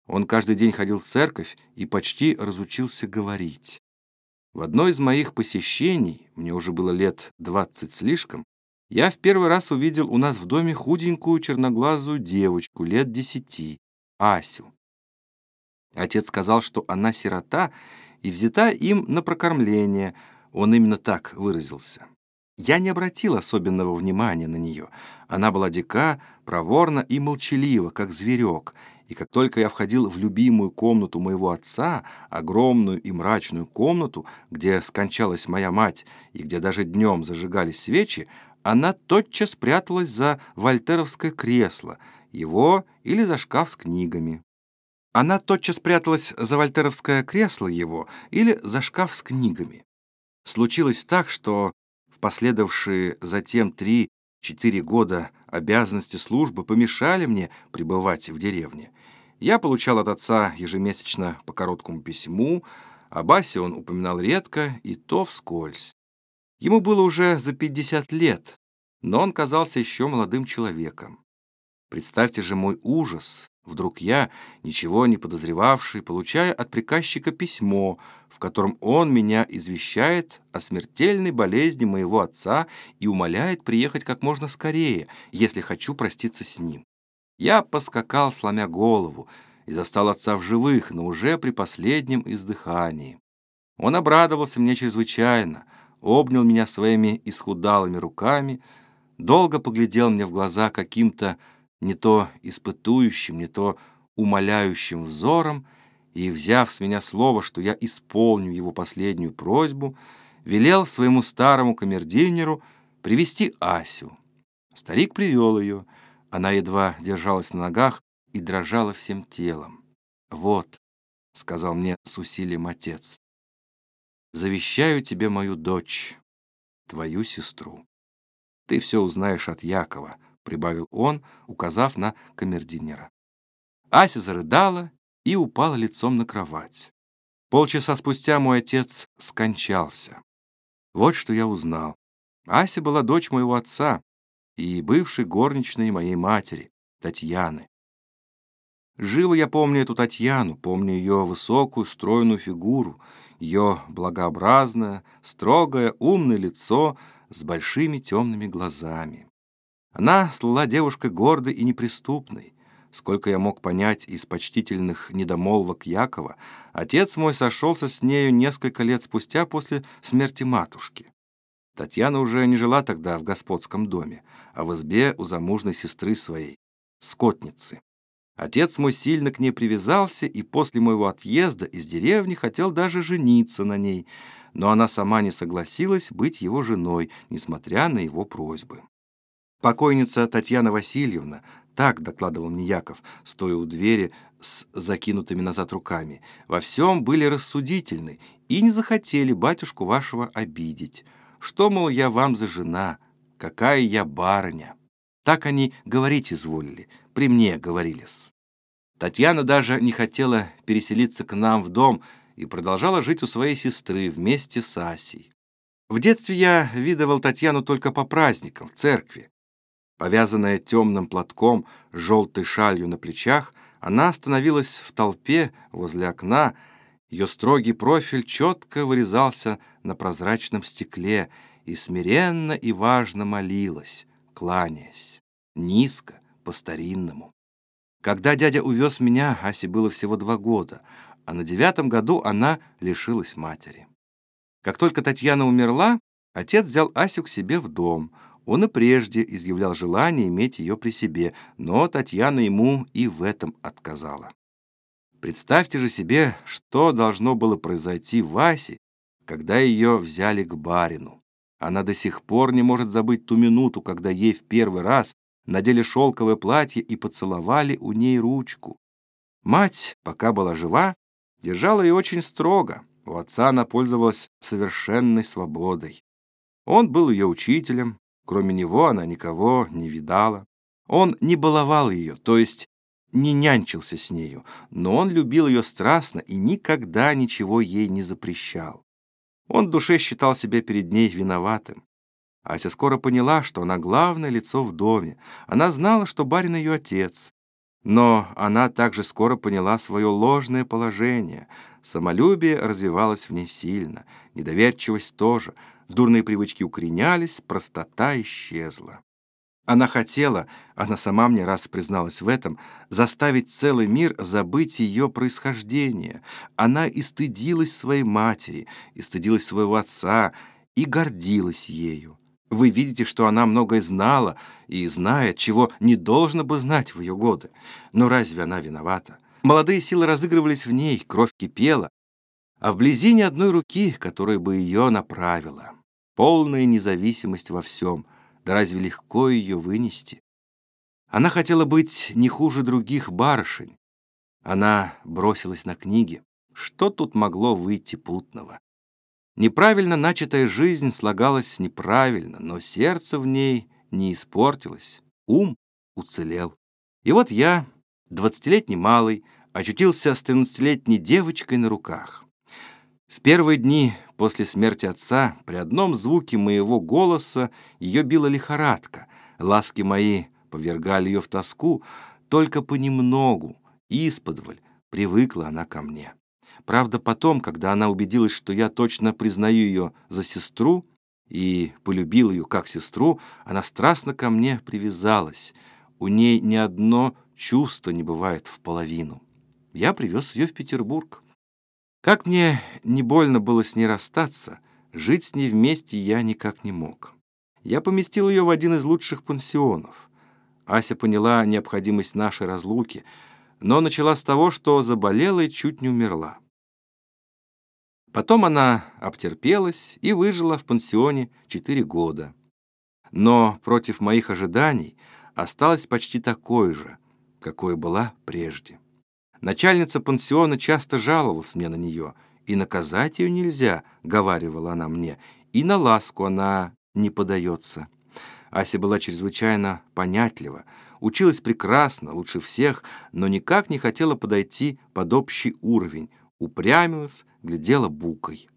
Он каждый день ходил в церковь и почти разучился говорить. В одно из моих посещений, мне уже было лет двадцать слишком, я в первый раз увидел у нас в доме худенькую черноглазую девочку лет десяти, Асю. Отец сказал, что она сирота и взята им на прокормление — он именно так выразился. Я не обратил особенного внимания на нее. Она была дика, проворна и молчалива, как зверек, и как только я входил в любимую комнату моего отца, огромную и мрачную комнату, где скончалась моя мать и где даже днем зажигались свечи, она тотчас спряталась за вольтеровское кресло его или за шкаф с книгами. Она тотчас пряталась за вольтеровское кресло его или за шкаф с книгами. Случилось так, что в последовавшие затем три-четыре года обязанности службы помешали мне пребывать в деревне. Я получал от отца ежемесячно по короткому письму, о Басе он упоминал редко и то вскользь. Ему было уже за 50 лет, но он казался еще молодым человеком. Представьте же мой ужас. Вдруг я, ничего не подозревавший, получаю от приказчика письмо, в котором он меня извещает о смертельной болезни моего отца и умоляет приехать как можно скорее, если хочу проститься с ним. Я поскакал, сломя голову, и застал отца в живых, но уже при последнем издыхании. Он обрадовался мне чрезвычайно, обнял меня своими исхудалыми руками, долго поглядел мне в глаза каким-то не то испытующим, не то умоляющим взором, и, взяв с меня слово, что я исполню его последнюю просьбу, велел своему старому камердинеру привести Асю. Старик привел ее, она едва держалась на ногах и дрожала всем телом. «Вот», — сказал мне с усилием отец, — «завещаю тебе мою дочь, твою сестру. Ты все узнаешь от Якова», — прибавил он, указав на камердинера. Ася зарыдала и упала лицом на кровать. Полчаса спустя мой отец скончался. Вот что я узнал. Ася была дочь моего отца, и бывшей горничной моей матери, Татьяны. Живо я помню эту Татьяну, помню ее высокую, стройную фигуру, ее благообразное, строгое, умное лицо с большими темными глазами. Она слыла девушкой гордой и неприступной. Сколько я мог понять из почтительных недомолвок Якова, отец мой сошелся с нею несколько лет спустя после смерти матушки. Татьяна уже не жила тогда в господском доме, а в избе у замужной сестры своей, скотницы. Отец мой сильно к ней привязался и после моего отъезда из деревни хотел даже жениться на ней, но она сама не согласилась быть его женой, несмотря на его просьбы. Покойница Татьяна Васильевна, так докладывал мне Яков, стоя у двери с закинутыми назад руками, во всем были рассудительны и не захотели батюшку вашего обидеть. Что, мол, я вам за жена? Какая я барыня? Так они говорить изволили, при мне говорились. Татьяна даже не хотела переселиться к нам в дом и продолжала жить у своей сестры вместе с Асей. В детстве я видывал Татьяну только по праздникам, в церкви. Повязанная темным платком, желтой шалью на плечах, она остановилась в толпе возле окна, ее строгий профиль четко вырезался на прозрачном стекле и смиренно и важно молилась, кланяясь, низко, по-старинному. Когда дядя увез меня, Асе было всего два года, а на девятом году она лишилась матери. Как только Татьяна умерла, отец взял Асю к себе в дом. Он и прежде изъявлял желание иметь ее при себе, но Татьяна ему и в этом отказала. Представьте же себе, что должно было произойти Васе, когда ее взяли к барину. Она до сих пор не может забыть ту минуту, когда ей в первый раз надели шелковое платье и поцеловали у ней ручку. Мать, пока была жива, держала ее очень строго. У отца она пользовалась совершенной свободой. Он был ее учителем, кроме него она никого не видала. Он не баловал ее, то есть не нянчился с нею, но он любил ее страстно и никогда ничего ей не запрещал. Он в душе считал себя перед ней виноватым. Ася скоро поняла, что она главное лицо в доме. Она знала, что барин ее отец. Но она также скоро поняла свое ложное положение. Самолюбие развивалось в ней сильно, недоверчивость тоже, дурные привычки укоренялись, простота исчезла. Она хотела, она сама мне раз призналась в этом, заставить целый мир забыть ее происхождение. Она и стыдилась своей матери, и стыдилась своего отца, и гордилась ею. Вы видите, что она многое знала и знает, чего не должно бы знать в ее годы. Но разве она виновата? Молодые силы разыгрывались в ней, кровь кипела, а вблизи ни одной руки, которая бы ее направила. Полная независимость во всем — да разве легко ее вынести? Она хотела быть не хуже других барышень. Она бросилась на книги. Что тут могло выйти путного? Неправильно начатая жизнь слагалась неправильно, но сердце в ней не испортилось, ум уцелел. И вот я, двадцатилетний малый, очутился с тринадцатилетней девочкой на руках. В первые дни после смерти отца при одном звуке моего голоса ее била лихорадка, ласки мои повергали ее в тоску, только понемногу, исподволь, привыкла она ко мне. Правда, потом, когда она убедилась, что я точно признаю ее за сестру и полюбил ее как сестру, она страстно ко мне привязалась. У ней ни одно чувство не бывает в половину. Я привез ее в Петербург. Как мне не больно было с ней расстаться, жить с ней вместе я никак не мог. Я поместил ее в один из лучших пансионов. Ася поняла необходимость нашей разлуки, но начала с того, что заболела и чуть не умерла. Потом она обтерпелась и выжила в пансионе четыре года. Но против моих ожиданий осталась почти такой же, какой была прежде. Начальница пансиона часто жаловалась мне на нее, и наказать ее нельзя, говаривала она мне, и на ласку она не подается. Ася была чрезвычайно понятлива, училась прекрасно, лучше всех, но никак не хотела подойти под общий уровень, упрямилась, глядела букой.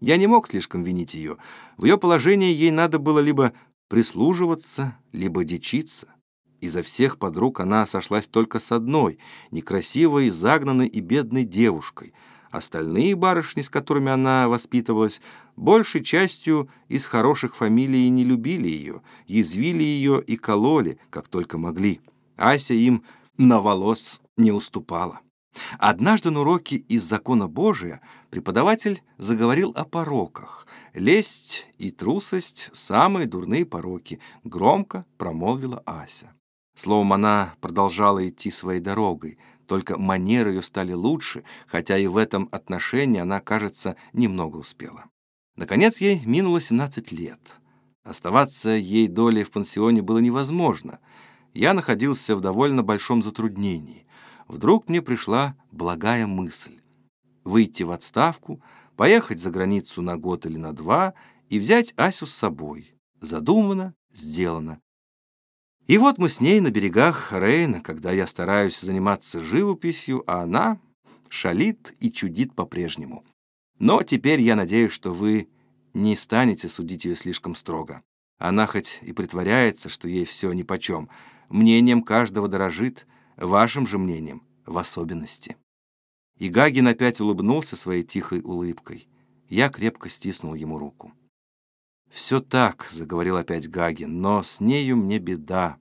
Я не мог слишком винить ее. В ее положении ей надо было либо прислуживаться, либо дичиться. Изо всех подруг она сошлась только с одной, некрасивой, загнанной и бедной девушкой. Остальные барышни, с которыми она воспитывалась, большей частью из хороших фамилий не любили ее, язвили ее и кололи, как только могли. Ася им на волос не уступала. Однажды на уроке из закона Божия преподаватель заговорил о пороках. «Лесть и трусость — самые дурные пороки», — громко промолвила Ася. Словом, она продолжала идти своей дорогой, только манеры ее стали лучше, хотя и в этом отношении она, кажется, немного успела. Наконец ей минуло 17 лет. Оставаться ей долей в пансионе было невозможно. Я находился в довольно большом затруднении. Вдруг мне пришла благая мысль. Выйти в отставку, поехать за границу на год или на два и взять Асю с собой. Задумано, сделано. И вот мы с ней на берегах Рейна, когда я стараюсь заниматься живописью, а она шалит и чудит по-прежнему. Но теперь я надеюсь, что вы не станете судить ее слишком строго. Она хоть и притворяется, что ей все нипочем, мнением каждого дорожит, вашим же мнением в особенности. И Гагин опять улыбнулся своей тихой улыбкой. Я крепко стиснул ему руку. «Все так», — заговорил опять Гагин, — «но с нею мне беда.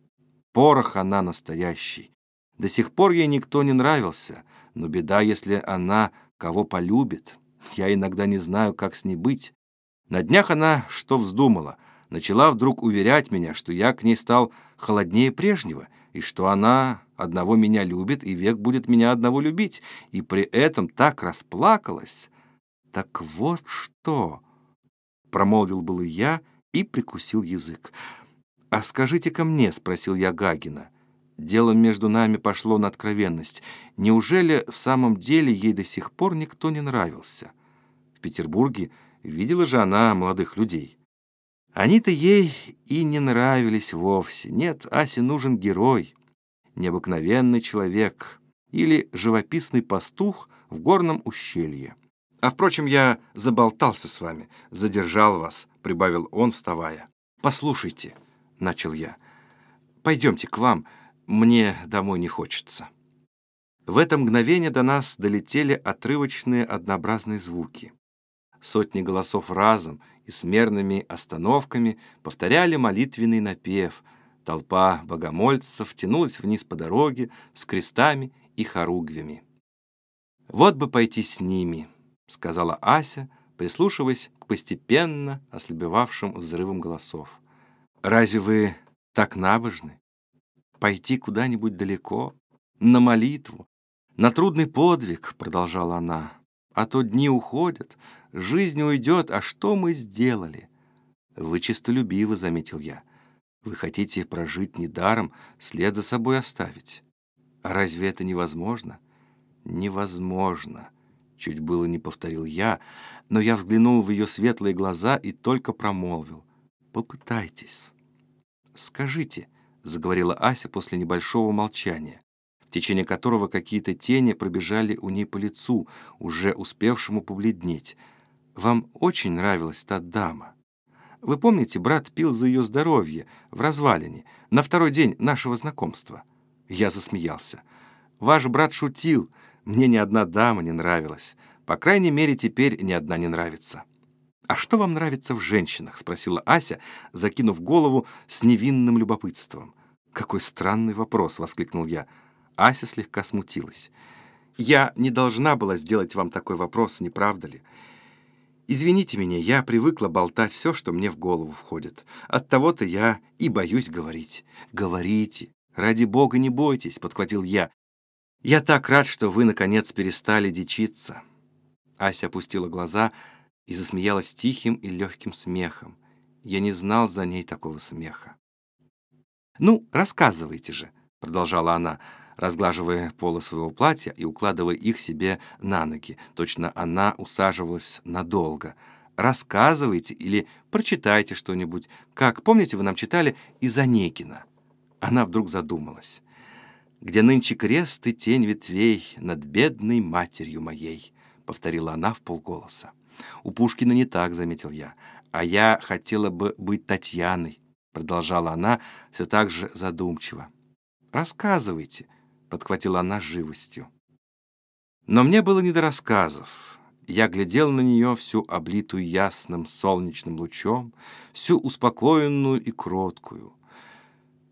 Порох она настоящий. До сих пор ей никто не нравился, но беда, если она кого полюбит. Я иногда не знаю, как с ней быть. На днях она что вздумала? Начала вдруг уверять меня, что я к ней стал холоднее прежнего, и что она одного меня любит и век будет меня одного любить, и при этом так расплакалась. Так вот что промолвил было я и прикусил язык. «А скажите-ка мне», — спросил я Гагина. Дело между нами пошло на откровенность. Неужели в самом деле ей до сих пор никто не нравился? В Петербурге видела же она молодых людей. Они-то ей и не нравились вовсе. Нет, Асе нужен герой, необыкновенный человек или живописный пастух в горном ущелье. А, впрочем, я заболтался с вами, задержал вас, — прибавил он, вставая. Послушайте, — начал я, — пойдемте к вам, мне домой не хочется. В это мгновение до нас долетели отрывочные однообразные звуки. Сотни голосов разом и с мерными остановками повторяли молитвенный напев. Толпа богомольцев тянулась вниз по дороге с крестами и хоругвями. Вот бы пойти с ними, — сказала Ася, прислушиваясь к постепенно ослабевавшим взрывам голосов. «Разве вы так набожны? Пойти куда-нибудь далеко, на молитву, на трудный подвиг», — продолжала она. «А то дни уходят, жизнь уйдет, а что мы сделали?» «Вы честолюбивы», — заметил я. Вы хотите прожить недаром, след за собой оставить. А разве это невозможно? Невозможно. Чуть было не повторил я, но я взглянул в ее светлые глаза и только промолвил. Попытайтесь. Скажите, заговорила Ася после небольшого молчания, в течение которого какие-то тени пробежали у ней по лицу, уже успевшему побледнеть. Вам очень нравилась та дама. Вы помните, брат пил за ее здоровье в развалине на второй день нашего знакомства? Я засмеялся. Ваш брат шутил. Мне ни одна дама не нравилась. По крайней мере, теперь ни одна не нравится. «А что вам нравится в женщинах?» — спросила Ася, закинув голову с невинным любопытством. «Какой странный вопрос!» — воскликнул я. Ася слегка смутилась. «Я не должна была сделать вам такой вопрос, не правда ли? Извините меня, я привыкла болтать все, что мне в голову входит. От того-то я и боюсь говорить. Говорите. Ради бога, не бойтесь», — подхватил я. «Я так рад, что вы, наконец, перестали дичиться». Ася опустила глаза и засмеялась тихим и легким смехом. Я не знал за ней такого смеха. «Ну, рассказывайте же», — продолжала она, разглаживая полы своего платья и укладывая их себе на ноги. Точно она усаживалась надолго. «Рассказывайте или прочитайте что-нибудь. Как, помните, вы нам читали из Онегина?» Она вдруг задумалась. «Где нынче крест и тень ветвей над бедной матерью моей», — повторила она в полголоса. «У Пушкина не так», — заметил я. «А я хотела бы быть Татьяной», продолжала она все так же задумчиво. «Рассказывайте», — подхватила она живостью. Но мне было не до рассказов. Я глядел на нее всю облитую ясным солнечным лучом, всю успокоенную и кроткую.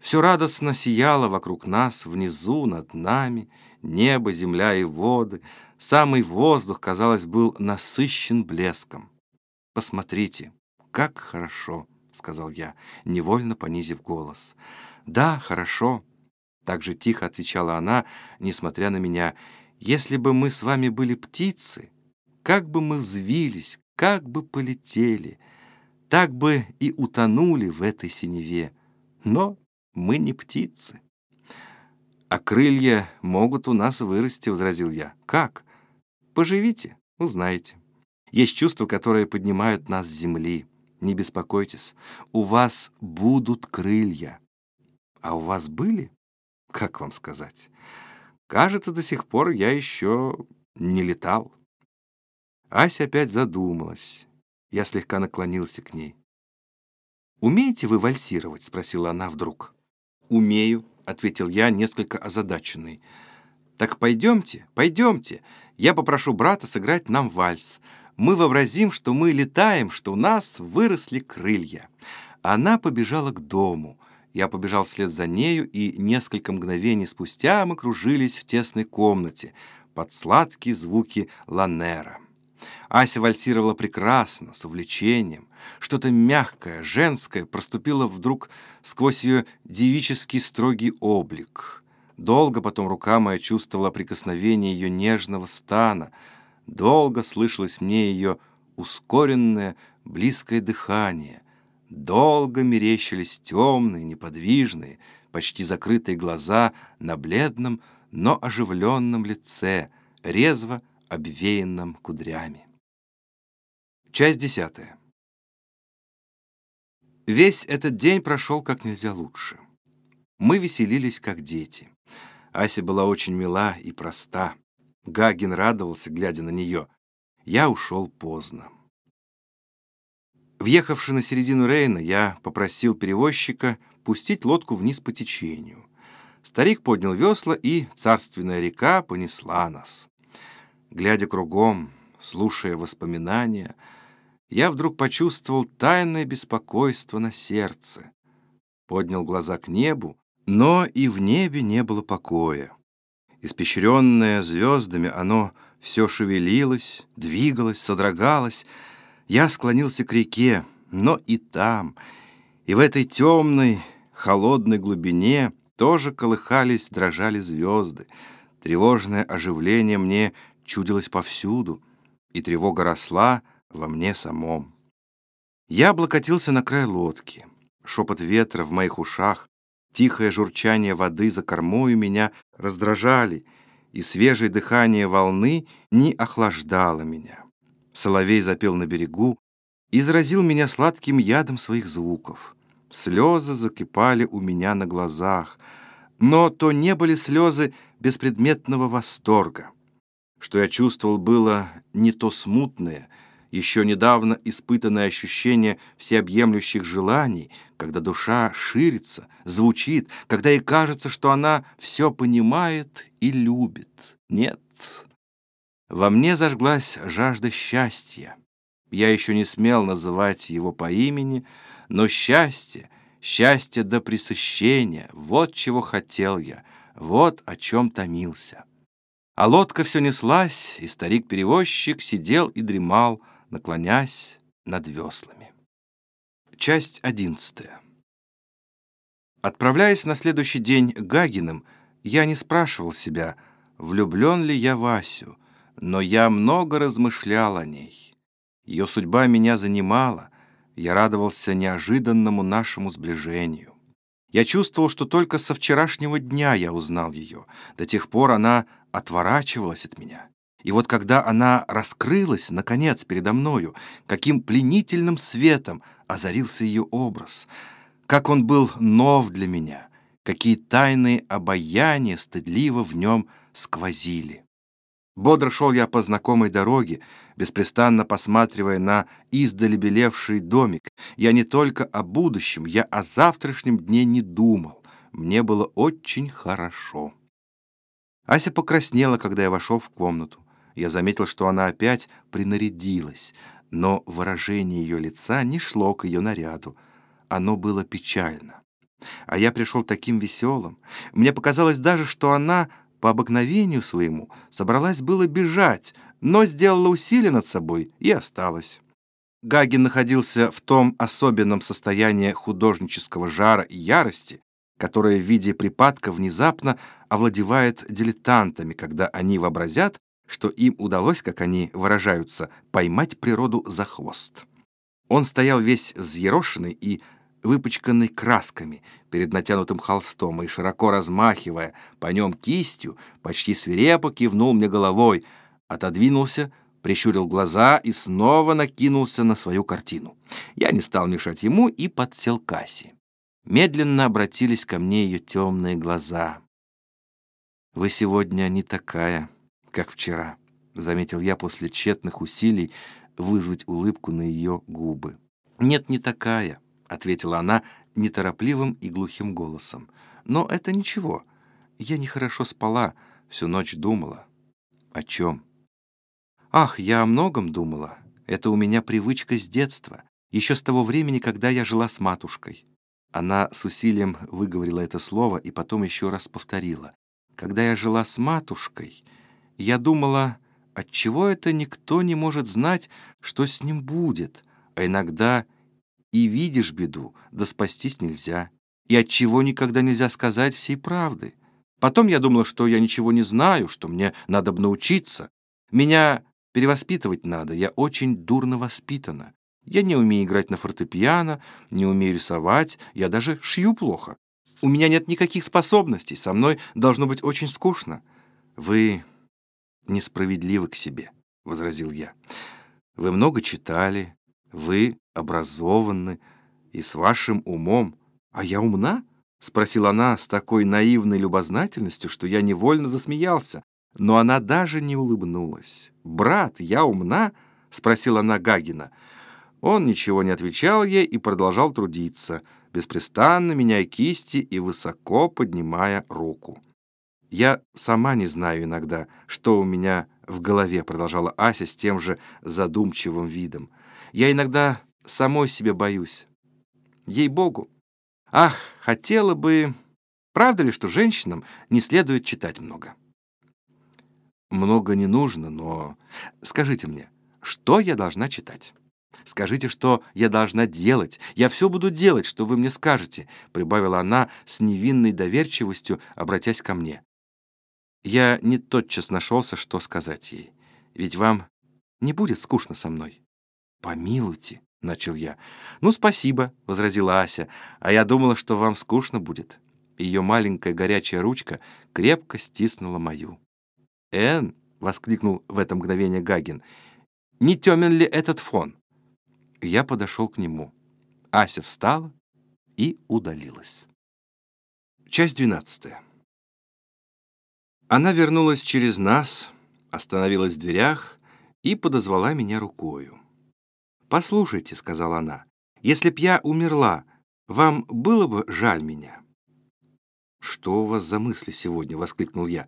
Все радостно сияло вокруг нас, внизу, над нами, небо, земля и воды. Самый воздух, казалось, был насыщен блеском. Посмотрите, как хорошо! — сказал я, невольно понизив голос. «Да, хорошо», — так же тихо отвечала она, несмотря на меня. «Если бы мы с вами были птицы, как бы мы взвились, как бы полетели, так бы и утонули в этой синеве. Но мы не птицы». «А крылья могут у нас вырасти», — возразил я. «Как?» «Поживите, узнаете. Есть чувства, которые поднимают нас с земли». Не беспокойтесь, у вас будут крылья. А у вас были? Как вам сказать? Кажется, до сих пор я еще не летал. Ася опять задумалась. Я слегка наклонился к ней. «Умеете вы вальсировать?» — спросила она вдруг. «Умею», — ответил я, несколько озадаченный. «Так пойдемте, пойдемте. Я попрошу брата сыграть нам вальс мы вообразим, что мы летаем, что у нас выросли крылья. Она побежала к дому. Я побежал вслед за нею, и несколько мгновений спустя мы кружились в тесной комнате под сладкие звуки ланера. Ася вальсировала прекрасно, с увлечением. Что-то мягкое, женское проступило вдруг сквозь ее девический строгий облик. Долго потом рука моя чувствовала прикосновение ее нежного стана — Долго слышалось мне ее ускоренное, близкое дыхание. Долго мерещились темные, неподвижные, почти закрытые глаза на бледном, но оживленном лице, резво обвеянном кудрями. Часть десятая. Весь этот день прошел как нельзя лучше. Мы веселились, как дети. Ася была очень мила и проста. Гагин радовался, глядя на нее. Я ушел поздно. Въехавши на середину Рейна, я попросил перевозчика пустить лодку вниз по течению. Старик поднял весла, и царственная река понесла нас. Глядя кругом, слушая воспоминания, я вдруг почувствовал тайное беспокойство на сердце. Поднял глаза к небу, но и в небе не было покоя. Испещренное звездами, оно все шевелилось, двигалось, содрогалось. Я склонился к реке, но и там, и в этой темной, холодной глубине тоже колыхались, дрожали звезды. Тревожное оживление мне чудилось повсюду, и тревога росла во мне самом. Я облокотился на край лодки. Шепот ветра в моих ушах, тихое журчание воды за кормою меня раздражали, и свежее дыхание волны не охлаждало меня. Соловей запел на берегу и заразил меня сладким ядом своих звуков. Слезы закипали у меня на глазах, но то не были слезы беспредметного восторга. Что я чувствовал, было не то смутное, еще недавно испытанное ощущение всеобъемлющих желаний, когда душа ширится, звучит, когда ей кажется, что она все понимает и любит. Нет, во мне зажглась жажда счастья. Я еще не смел называть его по имени, но счастье, счастье до пресыщения, вот чего хотел я, вот о чем томился. А лодка все неслась, и старик-перевозчик сидел и дремал, наклонясь над веслами. Часть одиннадцатая. Отправляясь на следующий день Гагиным, я не спрашивал себя, влюблен ли я Васю, но я много размышлял о ней. Ее судьба меня занимала, я радовался неожиданному нашему сближению. Я чувствовал, что только со вчерашнего дня я узнал ее. До тех пор она отворачивалась от меня. И вот когда она раскрылась, наконец, передо мною, каким пленительным светом озарился ее образ, как он был нов для меня, какие тайные обаяния стыдливо в нем сквозили. Бодро шел я по знакомой дороге, беспрестанно посматривая на издали белевший домик. Я не только о будущем, я о завтрашнем дне не думал. Мне было очень хорошо. Ася покраснела, когда я вошел в комнату. Я заметил, что она опять принарядилась, но выражение ее лица не шло к ее наряду. Оно было печально. А я пришел таким веселым. Мне показалось даже, что она по обыкновению своему собралась было бежать, но сделала усилие над собой и осталась. Гагин находился в том особенном состоянии художнического жара и ярости, которое в виде припадка внезапно овладевает дилетантами, когда они вообразят, что им удалось, как они выражаются, поймать природу за хвост. Он стоял весь взъерошенный и выпачканный красками перед натянутым холстом и, широко размахивая по нем кистью, почти свирепо кивнул мне головой, отодвинулся, прищурил глаза и снова накинулся на свою картину. Я не стал мешать ему и подсел к Кассе. Медленно обратились ко мне ее темные глаза. «Вы сегодня не такая, как вчера», — заметил я после тщетных усилий вызвать улыбку на ее губы. «Нет, не такая», — ответила она неторопливым и глухим голосом. «Но это ничего. Я нехорошо спала, всю ночь думала». «О чем?» «Ах, я о многом думала. Это у меня привычка с детства, еще с того времени, когда я жила с матушкой». Она с усилием выговорила это слово и потом еще раз повторила. «Когда я жила с матушкой, я думала, отчего это никто не может знать, что с ним будет, а иногда и видишь беду, да спастись нельзя, и отчего никогда нельзя сказать всей правды. Потом я думала, что я ничего не знаю, что мне надо бы научиться. Меня перевоспитывать надо, я очень дурно воспитана. Я не умею играть на фортепиано, не умею рисовать, я даже шью плохо. У меня нет никаких способностей, со мной должно быть очень скучно. Вы несправедливы к себе, — возразил я. Вы много читали, вы образованы и с вашим умом. А я умна? — спросила она с такой наивной любознательностью, что я невольно засмеялся. Но она даже не улыбнулась. «Брат, я умна?» — спросила она Гагина. Он ничего не отвечал ей и продолжал трудиться, беспрестанно меняя кисти и высоко поднимая руку. «Я сама не знаю иногда, что у меня в голове», — продолжала Ася с тем же задумчивым видом. «Я иногда самой себе боюсь. Ей-богу. Ах, хотела бы... Правда ли, что женщинам не следует читать много?» «Много не нужно, но... Скажите мне, что я должна читать?» Скажите, что я должна делать. Я все буду делать, что вы мне скажете», — прибавила она с невинной доверчивостью, обратясь ко мне. Я не тотчас нашелся, что сказать ей. «Ведь вам не будет скучно со мной». «Помилуйте», начал я. «Ну, спасибо», — возразила Ася, «а я думала, что вам скучно будет». Ее маленькая горячая ручка крепко стиснула мою. «Энн!» — воскликнул в это мгновение Гагин. «Не темен ли этот фон?» Я подошел к нему. Ася встала и удалилась. Часть двенадцатая. Она вернулась через нас, остановилась в дверях и подозвала меня рукою. «Послушайте», — сказала она, — «если б я умерла, вам было бы жаль меня?» «Что у вас за мысли сегодня?» — воскликнул я.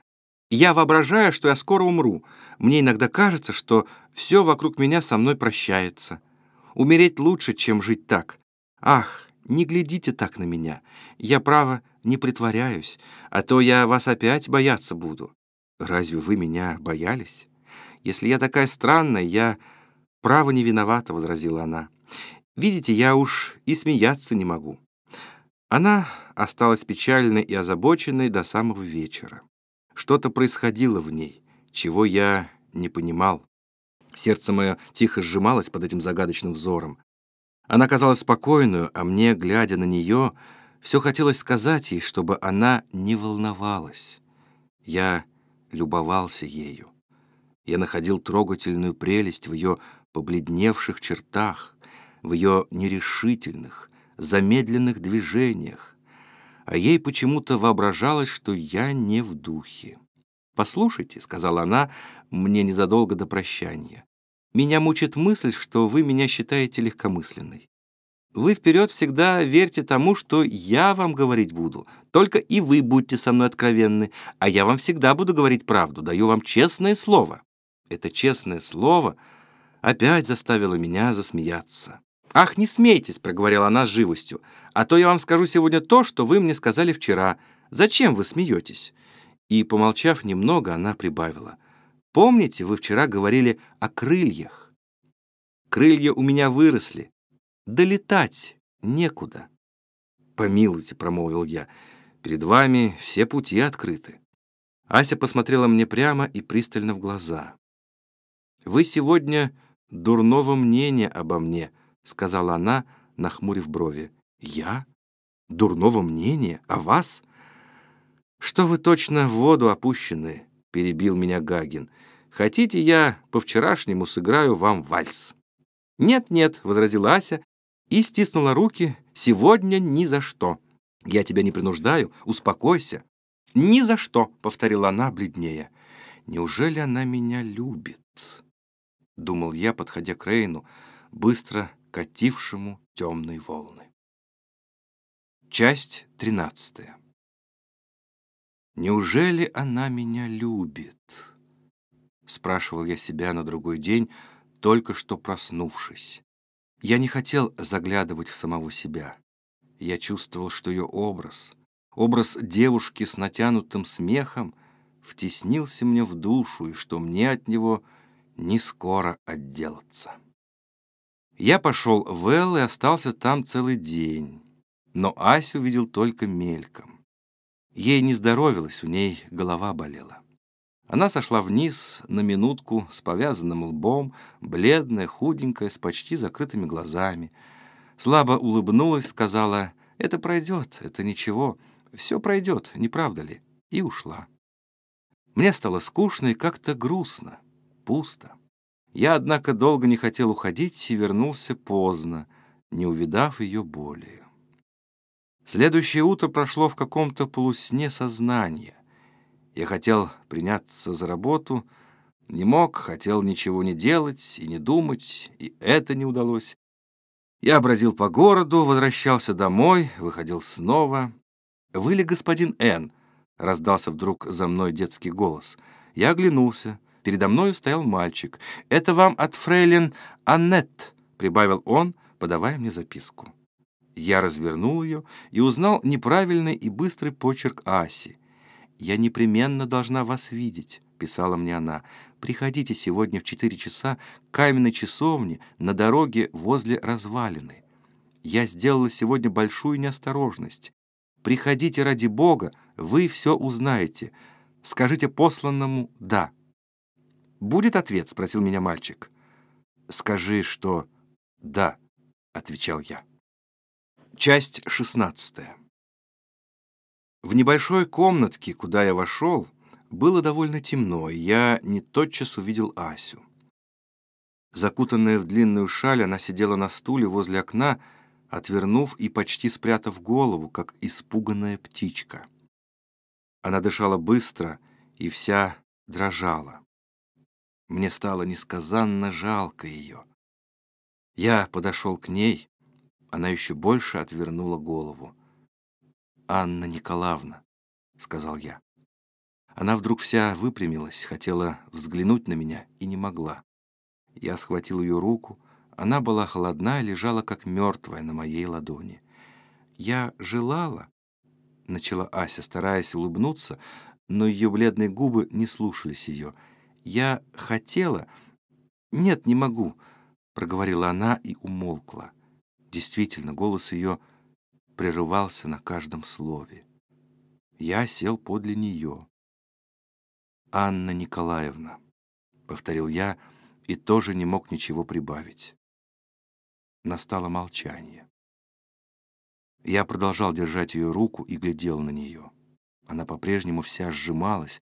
«Я воображаю, что я скоро умру. Мне иногда кажется, что все вокруг меня со мной прощается. Умереть лучше, чем жить так. Ах, не глядите так на меня. Я, право, не притворяюсь, а то я вас опять бояться буду. Разве вы меня боялись? Если я такая странная, я, право, не виновата, — возразила она. Видите, я уж и смеяться не могу. Она осталась печальной и озабоченной до самого вечера. Что-то происходило в ней, чего я не понимал. Сердце мое тихо сжималось под этим загадочным взором. Она казалась спокойную, а мне, глядя на нее, все хотелось сказать ей, чтобы она не волновалась. Я любовался ею. Я находил трогательную прелесть в ее побледневших чертах, в ее нерешительных, замедленных движениях, а ей почему-то воображалось, что я не в духе. «Послушайте», — сказала она мне незадолго до прощания, «меня мучит мысль, что вы меня считаете легкомысленной. Вы вперед всегда верьте тому, что я вам говорить буду. Только и вы будьте со мной откровенны, а я вам всегда буду говорить правду, даю вам честное слово». Это честное слово опять заставило меня засмеяться. «Ах, не смейтесь», — проговорила она с живостью, «а то я вам скажу сегодня то, что вы мне сказали вчера. Зачем вы смеетесь?» И, помолчав немного, она прибавила. «Помните, вы вчера говорили о крыльях? Крылья у меня выросли. Долетать некуда». «Помилуйте», — промолвил я, — «перед вами все пути открыты». Ася посмотрела мне прямо и пристально в глаза. «Вы сегодня дурного мнения обо мне», — сказала она, нахмурив брови. «Я? Дурного мнения? О вас?» «Что вы точно в воду опущены?» — перебил меня Гагин. «Хотите, я по-вчерашнему сыграю вам вальс?» «Нет-нет», — возразила Ася и стиснула руки. «Сегодня ни за что. Я тебя не принуждаю, успокойся». «Ни за что», — повторила она бледнее. «Неужели она меня любит?» — думал я, подходя к Рейну, быстро катившему темные волны. Часть тринадцатая. «Неужели она меня любит?» — спрашивал я себя на другой день, только что проснувшись. Я не хотел заглядывать в самого себя. Я чувствовал, что ее образ, образ девушки с натянутым смехом, втеснился мне в душу, и что мне от него не скоро отделаться. Я пошел в Эл и остался там целый день, но Асю видел только мельком. Ей не здоровилось, у ней голова болела. Она сошла вниз на минутку с повязанным лбом, бледная, худенькая, с почти закрытыми глазами. Слабо улыбнулась, сказала, «Это пройдет, это ничего, все пройдет, не правда ли?» и ушла. Мне стало скучно и как-то грустно, пусто. Я, однако, долго не хотел уходить и вернулся поздно, не увидав ее более. Следующее утро прошло в каком-то полусне сознания. Я хотел приняться за работу, не мог, хотел ничего не делать и не думать, и это не удалось. Я бродил по городу, возвращался домой, выходил снова. «Вы ли господин Н?» — раздался вдруг за мной детский голос. Я оглянулся. Передо мною стоял мальчик. «Это вам от фрейлин Аннет», — прибавил он, подавая мне записку. Я развернул ее и узнал неправильный и быстрый почерк Аси. «Я непременно должна вас видеть», — писала мне она. «Приходите сегодня в четыре часа к каменной часовне на дороге возле развалины. Я сделала сегодня большую неосторожность. Приходите ради Бога, вы все узнаете. Скажите посланному «да». «Будет ответ?» — спросил меня мальчик. «Скажи, что да», отвечал я. Часть шестнадцатая. В небольшой комнатке, куда я вошел, было довольно темно, и я не тотчас увидел Асю. Закутанная в длинную шаль, она сидела на стуле возле окна, отвернув и почти спрятав голову, как испуганная птичка. Она дышала быстро и вся дрожала. Мне стало несказанно жалко ее. Я подошел к ней, она еще больше отвернула голову. «Анна Николаевна», — сказал я. Она вдруг вся выпрямилась, хотела взглянуть на меня и не могла. Я схватил ее руку, она была холодна и лежала как мертвая на моей ладони. «Я желала», — начала Ася, стараясь улыбнуться, но ее бледные губы не слушались ее. «Я хотела...» «Нет, не могу», — проговорила она и умолкла. Действительно, голос ее прерывался на каждом слове. Я сел подле нее. «Анна Николаевна», — повторил я, и тоже не мог ничего прибавить. Настало молчание. Я продолжал держать ее руку и глядел на нее. Она по-прежнему вся сжималась,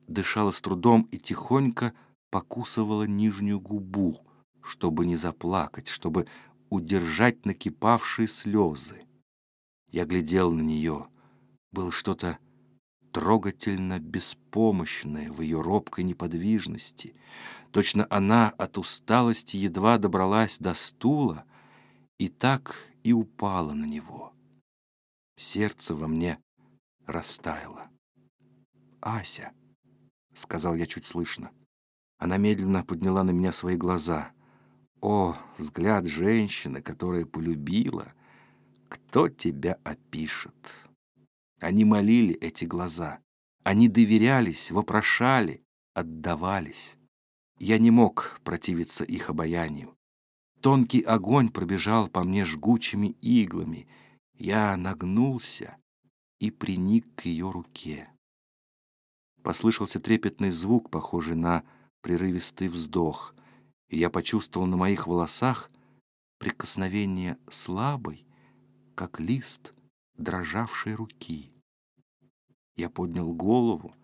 дышала с трудом и тихонько покусывала нижнюю губу, чтобы не заплакать, чтобы удержать накипавшие слезы. Я глядел на нее. Было что-то трогательно беспомощное в ее робкой неподвижности. Точно она от усталости едва добралась до стула и так и упала на него. Сердце во мне растаяло. «Ася», — сказал я чуть слышно. Она медленно подняла на меня свои глаза — о, взгляд женщины, которая полюбила, кто тебя опишет? Они молили эти глаза. Они доверялись, вопрошали, отдавались. Я не мог противиться их обаянию. Тонкий огонь пробежал по мне жгучими иглами. Я нагнулся и приник к ее руке. Послышался трепетный звук, похожий на прерывистый вздох — и я почувствовал на моих волосах прикосновение слабой, как лист дрожавшей руки. Я поднял голову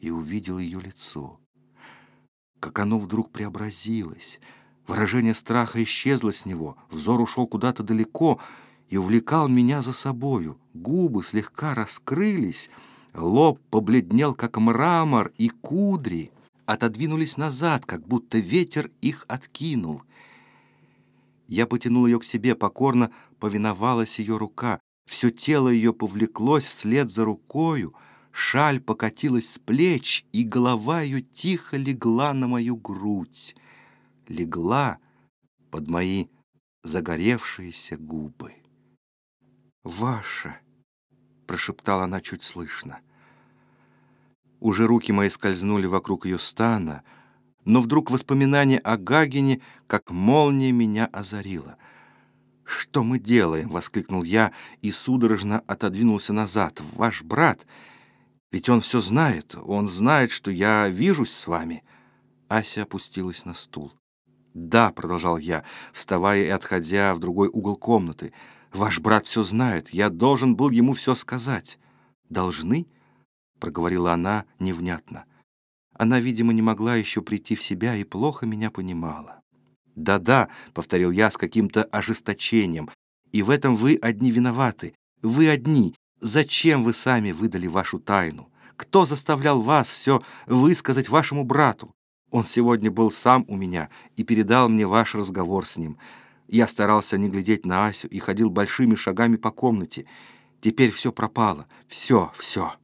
и увидел ее лицо. Как оно вдруг преобразилось. Выражение страха исчезло с него, взор ушел куда-то далеко и увлекал меня за собою. Губы слегка раскрылись, лоб побледнел, как мрамор, и кудри — отодвинулись назад, как будто ветер их откинул. Я потянул ее к себе, покорно повиновалась ее рука. Все тело ее повлеклось вслед за рукою, шаль покатилась с плеч, и голова ее тихо легла на мою грудь. Легла под мои загоревшиеся губы. «Ваша!» — прошептала она чуть слышно — уже руки мои скользнули вокруг ее стана, но вдруг воспоминание о Гагине, как молния, меня озарило. «Что мы делаем?» — воскликнул я и судорожно отодвинулся назад. «Ваш брат! Ведь он все знает. Он знает, что я вижусь с вами». Ася опустилась на стул. «Да», — продолжал я, вставая и отходя в другой угол комнаты, — «ваш брат все знает. Я должен был ему все сказать». «Должны?» проговорила она невнятно. Она, видимо, не могла еще прийти в себя и плохо меня понимала. «Да-да», — повторил я с каким-то ожесточением, «и в этом вы одни виноваты. Вы одни. Зачем вы сами выдали вашу тайну? Кто заставлял вас все высказать вашему брату? Он сегодня был сам у меня и передал мне ваш разговор с ним. Я старался не глядеть на Асю и ходил большими шагами по комнате. Теперь все пропало. Все, все».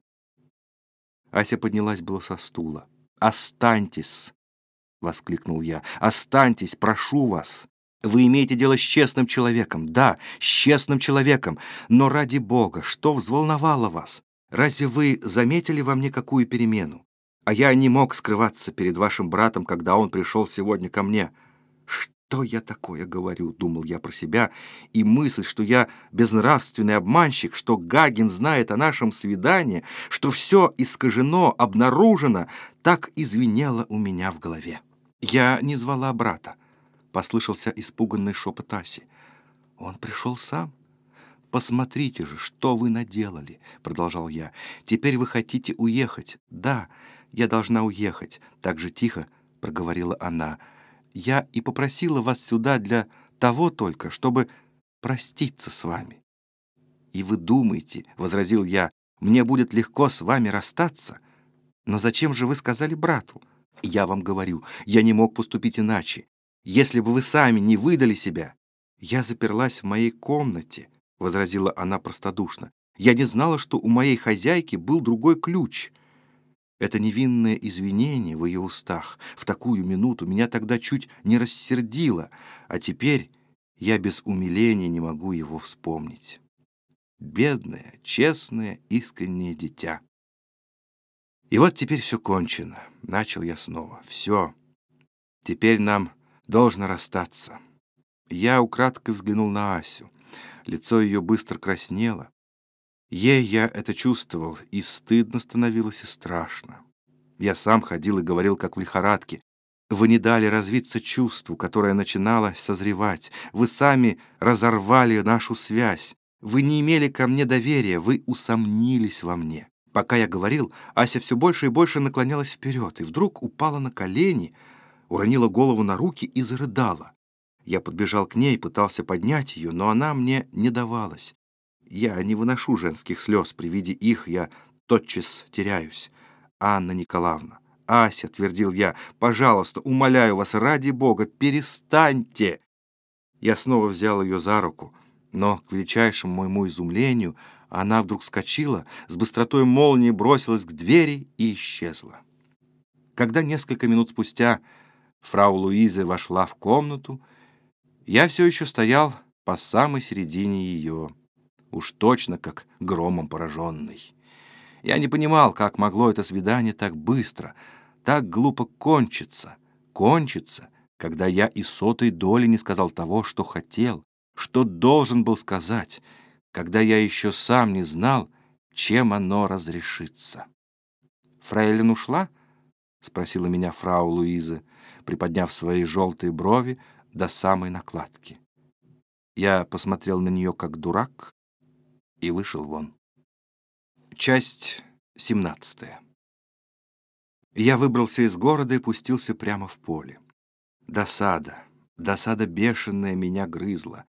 Ася поднялась было со стула. «Останьтесь!» — воскликнул я. «Останьтесь, прошу вас! Вы имеете дело с честным человеком, да, с честным человеком, но ради Бога, что взволновало вас? Разве вы заметили во мне какую перемену? А я не мог скрываться перед вашим братом, когда он пришел сегодня ко мне. «Что я такое говорю?» — думал я про себя, и мысль, что я безнравственный обманщик, что Гагин знает о нашем свидании, что все искажено, обнаружено, так извинела у меня в голове. Я не звала брата. — послышался испуганный шепот Аси. «Он пришел сам?» «Посмотрите же, что вы наделали!» — продолжал я. «Теперь вы хотите уехать?» «Да, я должна уехать», — так же тихо проговорила она. «Я и попросила вас сюда для того только, чтобы проститься с вами». «И вы думаете, — возразил я, — мне будет легко с вами расстаться? Но зачем же вы сказали брату? Я вам говорю, я не мог поступить иначе. Если бы вы сами не выдали себя...» «Я заперлась в моей комнате», — возразила она простодушно. «Я не знала, что у моей хозяйки был другой ключ». Это невинное извинение в ее устах в такую минуту меня тогда чуть не рассердило, а теперь я без умиления не могу его вспомнить. Бедное, честное, искреннее дитя. И вот теперь все кончено. Начал я снова. Все. Теперь нам должно расстаться. Я украдкой взглянул на Асю. Лицо ее быстро краснело. Ей я это чувствовал, и стыдно становилось, и страшно. Я сам ходил и говорил, как в лихорадке. Вы не дали развиться чувству, которое начинало созревать. Вы сами разорвали нашу связь. Вы не имели ко мне доверия, вы усомнились во мне. Пока я говорил, Ася все больше и больше наклонялась вперед, и вдруг упала на колени, уронила голову на руки и зарыдала. Я подбежал к ней, пытался поднять ее, но она мне не давалась. Я не выношу женских слез, при виде их я тотчас теряюсь. Анна Николаевна, «Ася», — твердил я, — «пожалуйста, умоляю вас, ради Бога, перестаньте!» Я снова взял ее за руку, но, к величайшему моему изумлению, она вдруг вскочила, с быстротой молнии бросилась к двери и исчезла. Когда несколько минут спустя фрау Луиза вошла в комнату, я все еще стоял по самой середине ее, уж точно как громом пораженный. Я не понимал, как могло это свидание так быстро — так глупо кончится, кончится, когда я и сотой доли не сказал того, что хотел, что должен был сказать, когда я еще сам не знал, чем оно разрешится. «Фрейлин ушла?» — спросила меня фрау Луиза, приподняв свои желтые брови до самой накладки. Я посмотрел на нее как дурак и вышел вон. Часть семнадцатая. Я выбрался из города и пустился прямо в поле. Досада, досада бешеная меня грызла.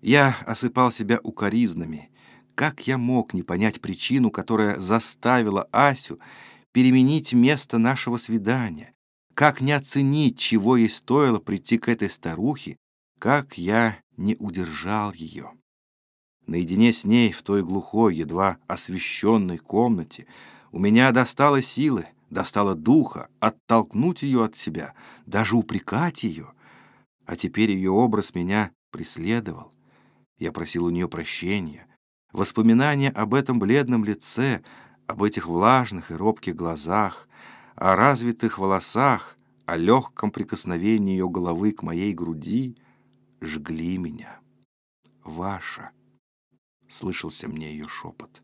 Я осыпал себя укоризнами. Как я мог не понять причину, которая заставила Асю переменить место нашего свидания? Как не оценить, чего ей стоило прийти к этой старухе? Как я не удержал ее? Наедине с ней в той глухой, едва освещенной комнате у меня достало силы — достало духа оттолкнуть ее от себя, даже упрекать ее. А теперь ее образ меня преследовал. Я просил у нее прощения. Воспоминания об этом бледном лице, об этих влажных и робких глазах, о развитых волосах, о легком прикосновении ее головы к моей груди жгли меня. «Ваша», — слышался мне ее шепот.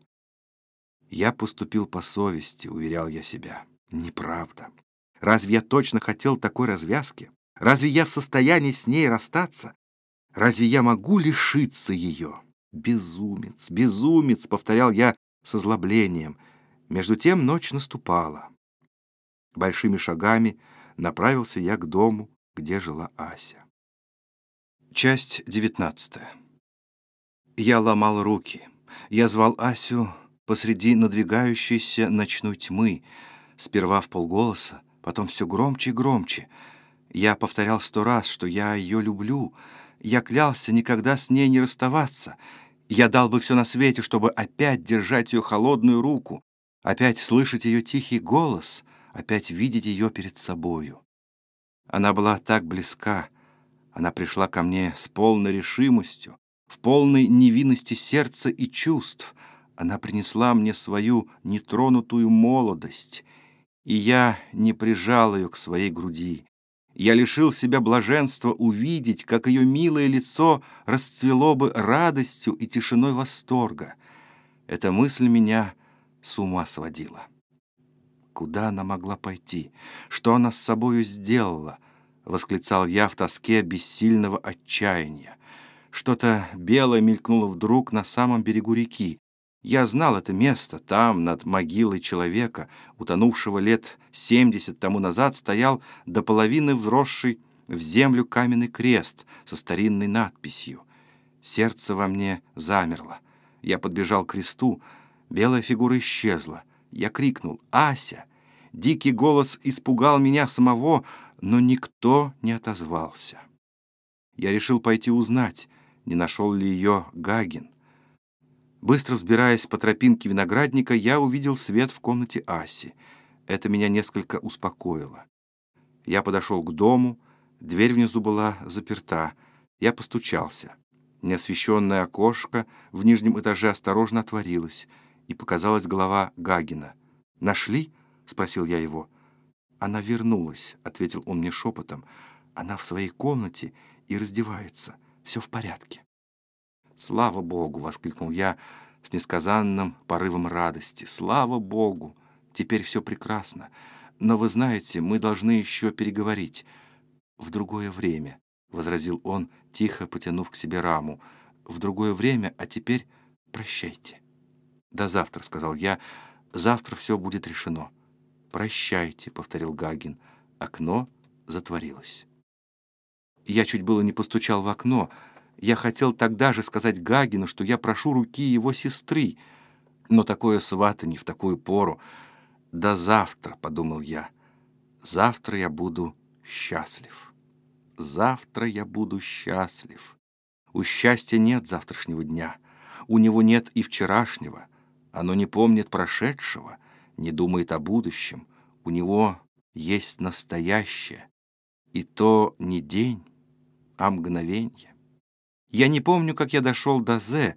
«Я поступил по совести», — уверял я себя. Неправда. Разве я точно хотел такой развязки? Разве я в состоянии с ней расстаться? Разве я могу лишиться ее? Безумец, безумец, повторял я с озлоблением. Между тем ночь наступала. Большими шагами направился я к дому, где жила Ася. Часть девятнадцатая. Я ломал руки. Я звал Асю посреди надвигающейся ночной тьмы, Сперва в полголоса, потом все громче и громче. Я повторял сто раз, что я ее люблю. Я клялся никогда с ней не расставаться. Я дал бы все на свете, чтобы опять держать ее холодную руку, опять слышать ее тихий голос, опять видеть ее перед собою. Она была так близка. Она пришла ко мне с полной решимостью, в полной невинности сердца и чувств. Она принесла мне свою нетронутую молодость — и я не прижал ее к своей груди. Я лишил себя блаженства увидеть, как ее милое лицо расцвело бы радостью и тишиной восторга. Эта мысль меня с ума сводила. Куда она могла пойти? Что она с собою сделала? восклицал я в тоске бессильного отчаяния. Что-то белое мелькнуло вдруг на самом берегу реки. Я знал это место. Там, над могилой человека, утонувшего лет семьдесят тому назад, стоял до половины вросший в землю каменный крест со старинной надписью. Сердце во мне замерло. Я подбежал к кресту. Белая фигура исчезла. Я крикнул «Ася!». Дикий голос испугал меня самого, но никто не отозвался. Я решил пойти узнать, не нашел ли ее Гагин. Быстро взбираясь по тропинке виноградника, я увидел свет в комнате Аси. Это меня несколько успокоило. Я подошел к дому, дверь внизу была заперта. Я постучался. Неосвещенное окошко в нижнем этаже осторожно отворилось, и показалась голова Гагина. «Нашли?» — спросил я его. «Она вернулась», — ответил он мне шепотом. «Она в своей комнате и раздевается. Все в порядке». «Слава Богу!» — воскликнул я с несказанным порывом радости. «Слава Богу! Теперь все прекрасно. Но вы знаете, мы должны еще переговорить. В другое время», — возразил он, тихо потянув к себе раму. «В другое время, а теперь прощайте». «До завтра», — сказал я. «Завтра все будет решено». «Прощайте», — повторил Гагин. Окно затворилось. Я чуть было не постучал в окно. Я хотел тогда же сказать Гагину, что я прошу руки его сестры. Но такое сватанье в такую пору. «До завтра», — подумал я. «Завтра я буду счастлив. Завтра я буду счастлив. У счастья нет завтрашнего дня. У него нет и вчерашнего. Оно не помнит прошедшего» не думает о будущем. У него есть настоящее. И то не день, а мгновенье. Я не помню, как я дошел до Зе.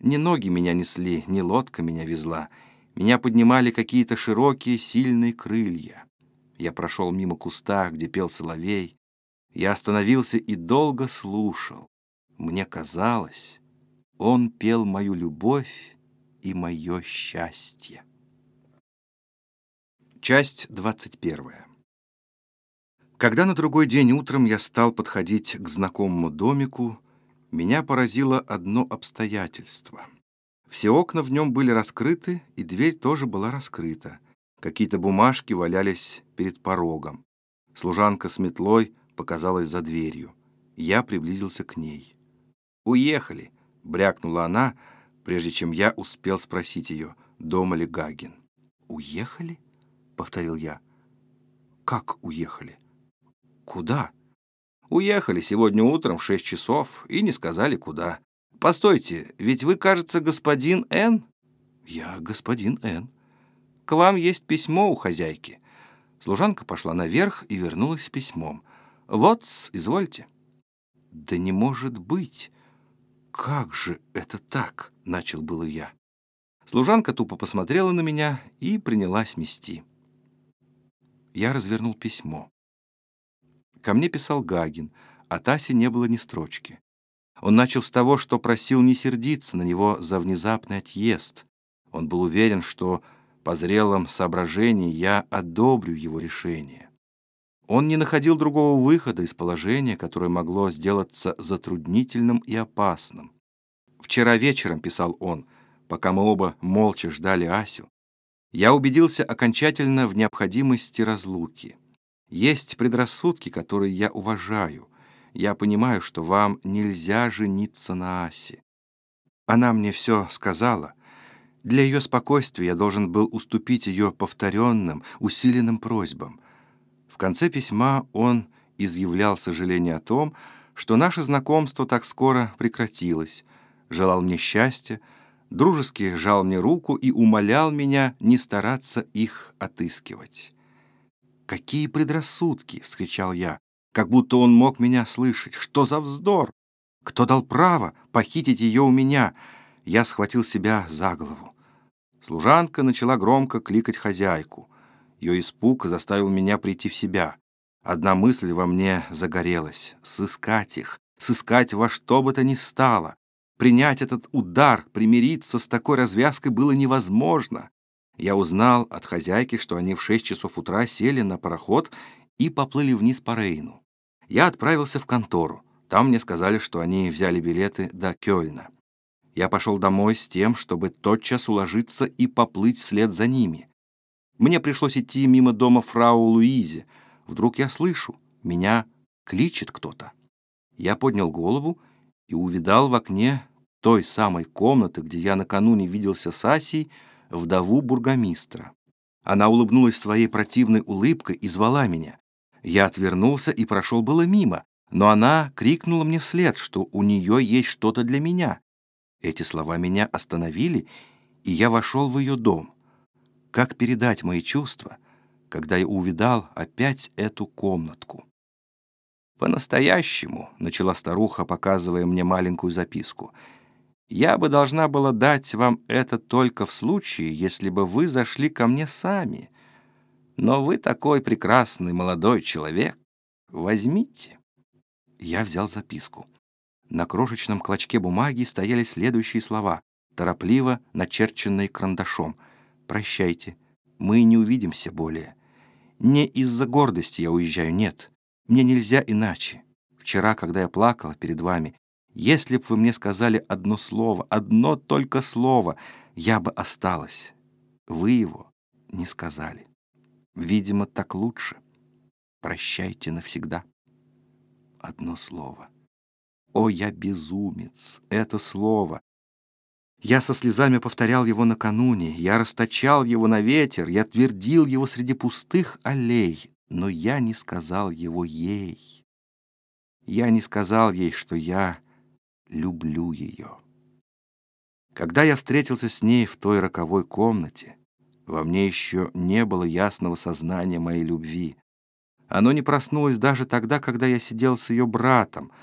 Ни ноги меня несли, ни лодка меня везла. Меня поднимали какие-то широкие, сильные крылья. Я прошел мимо куста, где пел соловей. Я остановился и долго слушал. Мне казалось, он пел мою любовь и мое счастье. Часть 21. Когда на другой день утром я стал подходить к знакомому домику, меня поразило одно обстоятельство. Все окна в нем были раскрыты, и дверь тоже была раскрыта. Какие-то бумажки валялись перед порогом. Служанка с метлой показалась за дверью. Я приблизился к ней. «Уехали!» — брякнула она, прежде чем я успел спросить ее, дома ли Гагин. «Уехали?» — повторил я. «Как уехали? Куда?» «Уехали сегодня утром в шесть часов и не сказали, куда. Постойте, ведь вы, кажется, господин Н?» «Я господин Н». «К вам есть письмо у хозяйки». Служанка пошла наверх и вернулась с письмом. «Вот, извольте». «Да не может быть! Как же это так?» — начал было я. Служанка тупо посмотрела на меня и принялась мести. Я развернул письмо. Ко мне писал Гагин, а Тасе не было ни строчки. Он начал с того, что просил не сердиться на него за внезапный отъезд. Он был уверен, что по зрелом соображении я одобрю его решение. Он не находил другого выхода из положения, которое могло сделаться затруднительным и опасным. «Вчера вечером», — писал он, пока мы оба молча ждали Асю, я убедился окончательно в необходимости разлуки. Есть предрассудки, которые я уважаю. Я понимаю, что вам нельзя жениться на Асе. Она мне все сказала. Для ее спокойствия я должен был уступить ее повторенным, усиленным просьбам. В конце письма он изъявлял сожаление о том, что наше знакомство так скоро прекратилось, желал мне счастья, дружески жал мне руку и умолял меня не стараться их отыскивать. «Какие предрассудки!» — вскричал я, как будто он мог меня слышать. «Что за вздор? Кто дал право похитить ее у меня?» Я схватил себя за голову. Служанка начала громко кликать хозяйку. Ее испуг заставил меня прийти в себя. Одна мысль во мне загорелась — сыскать их, сыскать во что бы то ни стало. Принять этот удар, примириться с такой развязкой было невозможно. Я узнал от хозяйки, что они в шесть часов утра сели на пароход и поплыли вниз по Рейну. Я отправился в контору. Там мне сказали, что они взяли билеты до Кёльна. Я пошел домой с тем, чтобы тотчас уложиться и поплыть вслед за ними. Мне пришлось идти мимо дома фрау Луизи. Вдруг я слышу, меня кличет кто-то. Я поднял голову и увидал в окне той самой комнаты, где я накануне виделся с Асей, вдову бургомистра. Она улыбнулась своей противной улыбкой и звала меня. Я отвернулся и прошел было мимо, но она крикнула мне вслед, что у нее есть что-то для меня. Эти слова меня остановили, и я вошел в ее дом. Как передать мои чувства, когда я увидал опять эту комнатку? «По-настоящему», — начала старуха, показывая мне маленькую записку, «я бы должна была дать вам это только в случае, если бы вы зашли ко мне сами. Но вы такой прекрасный молодой человек. Возьмите». Я взял записку. На крошечном клочке бумаги стояли следующие слова, торопливо начерченные карандашом. «Прощайте, мы не увидимся более. Не из-за гордости я уезжаю, нет. Мне нельзя иначе. Вчера, когда я плакала перед вами, если бы вы мне сказали одно слово, одно только слово, я бы осталась. Вы его не сказали. Видимо, так лучше. Прощайте навсегда. Одно слово. О, я безумец! Это слово! Я со слезами повторял его накануне, я расточал его на ветер, я твердил его среди пустых аллей, но я не сказал его ей. Я не сказал ей, что я люблю ее. Когда я встретился с ней в той роковой комнате, во мне еще не было ясного сознания моей любви. Оно не проснулось даже тогда, когда я сидел с ее братом —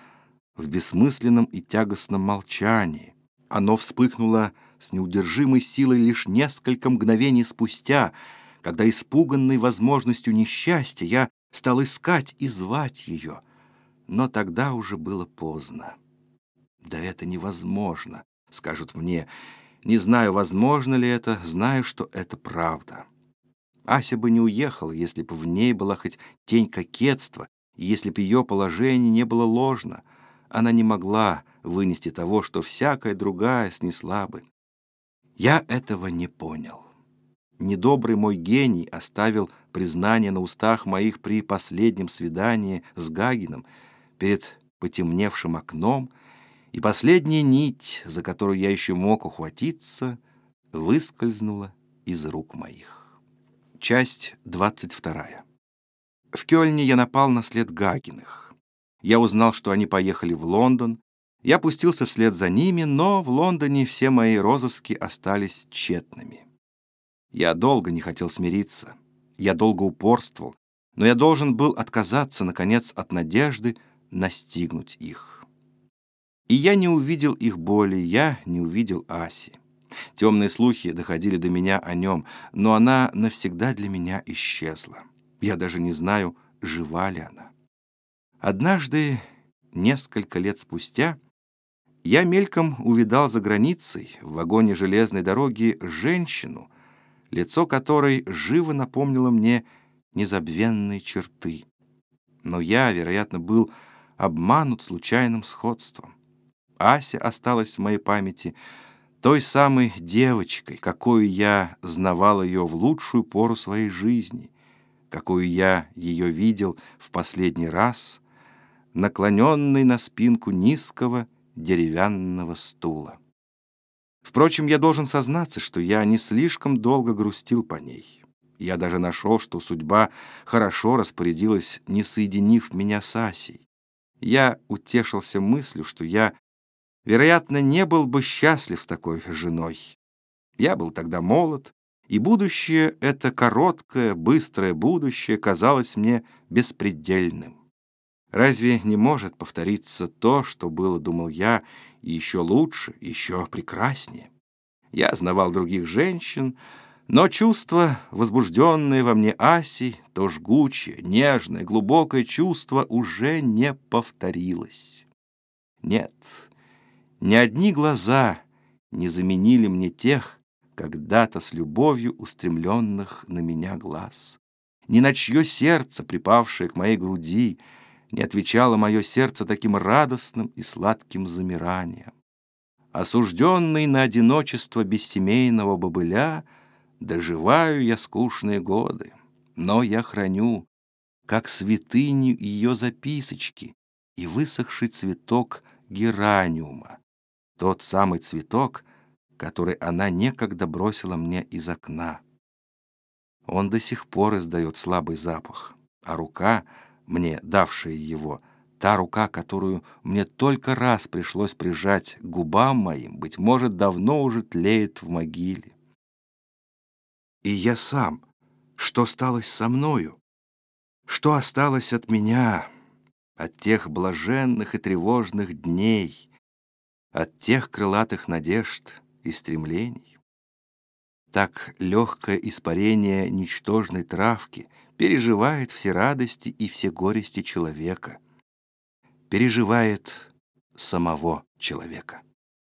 в бессмысленном и тягостном молчании. Оно вспыхнуло с неудержимой силой лишь несколько мгновений спустя, когда, испуганный возможностью несчастья, я стал искать и звать ее. Но тогда уже было поздно. «Да это невозможно», — скажут мне. Не знаю, возможно ли это, знаю, что это правда. Ася бы не уехала, если бы в ней была хоть тень кокетства, и если бы ее положение не было ложно — она не могла вынести того, что всякая другая снесла бы. Я этого не понял. Недобрый мой гений оставил признание на устах моих при последнем свидании с Гагином перед потемневшим окном, и последняя нить, за которую я еще мог ухватиться, выскользнула из рук моих. Часть двадцать вторая. В Кёльне я напал на след Гагиных. Я узнал, что они поехали в Лондон. Я пустился вслед за ними, но в Лондоне все мои розыски остались тщетными. Я долго не хотел смириться. Я долго упорствовал, но я должен был отказаться, наконец, от надежды настигнуть их. И я не увидел их боли, я не увидел Аси. Темные слухи доходили до меня о нем, но она навсегда для меня исчезла. Я даже не знаю, жива ли она. Однажды, несколько лет спустя, я мельком увидал за границей в вагоне железной дороги женщину, лицо которой живо напомнило мне незабвенные черты. Но я, вероятно, был обманут случайным сходством. Ася осталась в моей памяти той самой девочкой, какую я знавал ее в лучшую пору своей жизни, какую я ее видел в последний раз — наклоненный на спинку низкого деревянного стула. Впрочем, я должен сознаться, что я не слишком долго грустил по ней. Я даже нашел, что судьба хорошо распорядилась, не соединив меня с Асей. Я утешился мыслью, что я, вероятно, не был бы счастлив с такой женой. Я был тогда молод, и будущее, это короткое, быстрое будущее, казалось мне беспредельным. Разве не может повториться то, что было, думал я, и еще лучше, еще прекраснее? Я знавал других женщин, но чувство, возбужденное во мне Асей, то жгучее, нежное, глубокое чувство уже не повторилось. Нет, ни одни глаза не заменили мне тех, когда-то с любовью устремленных на меня глаз. Ни на чье сердце, припавшее к моей груди, не отвечало мое сердце таким радостным и сладким замиранием. Осужденный на одиночество бессемейного бобыля, доживаю я скучные годы, но я храню, как святыню ее записочки и высохший цветок гераниума, тот самый цветок, который она некогда бросила мне из окна. Он до сих пор издает слабый запах, а рука, мне давшая его, та рука, которую мне только раз пришлось прижать к губам моим, быть может, давно уже тлеет в могиле. И я сам, что сталось со мною? Что осталось от меня, от тех блаженных и тревожных дней, от тех крылатых надежд и стремлений? Так легкое испарение ничтожной травки переживает все радости и все горести человека, переживает самого человека.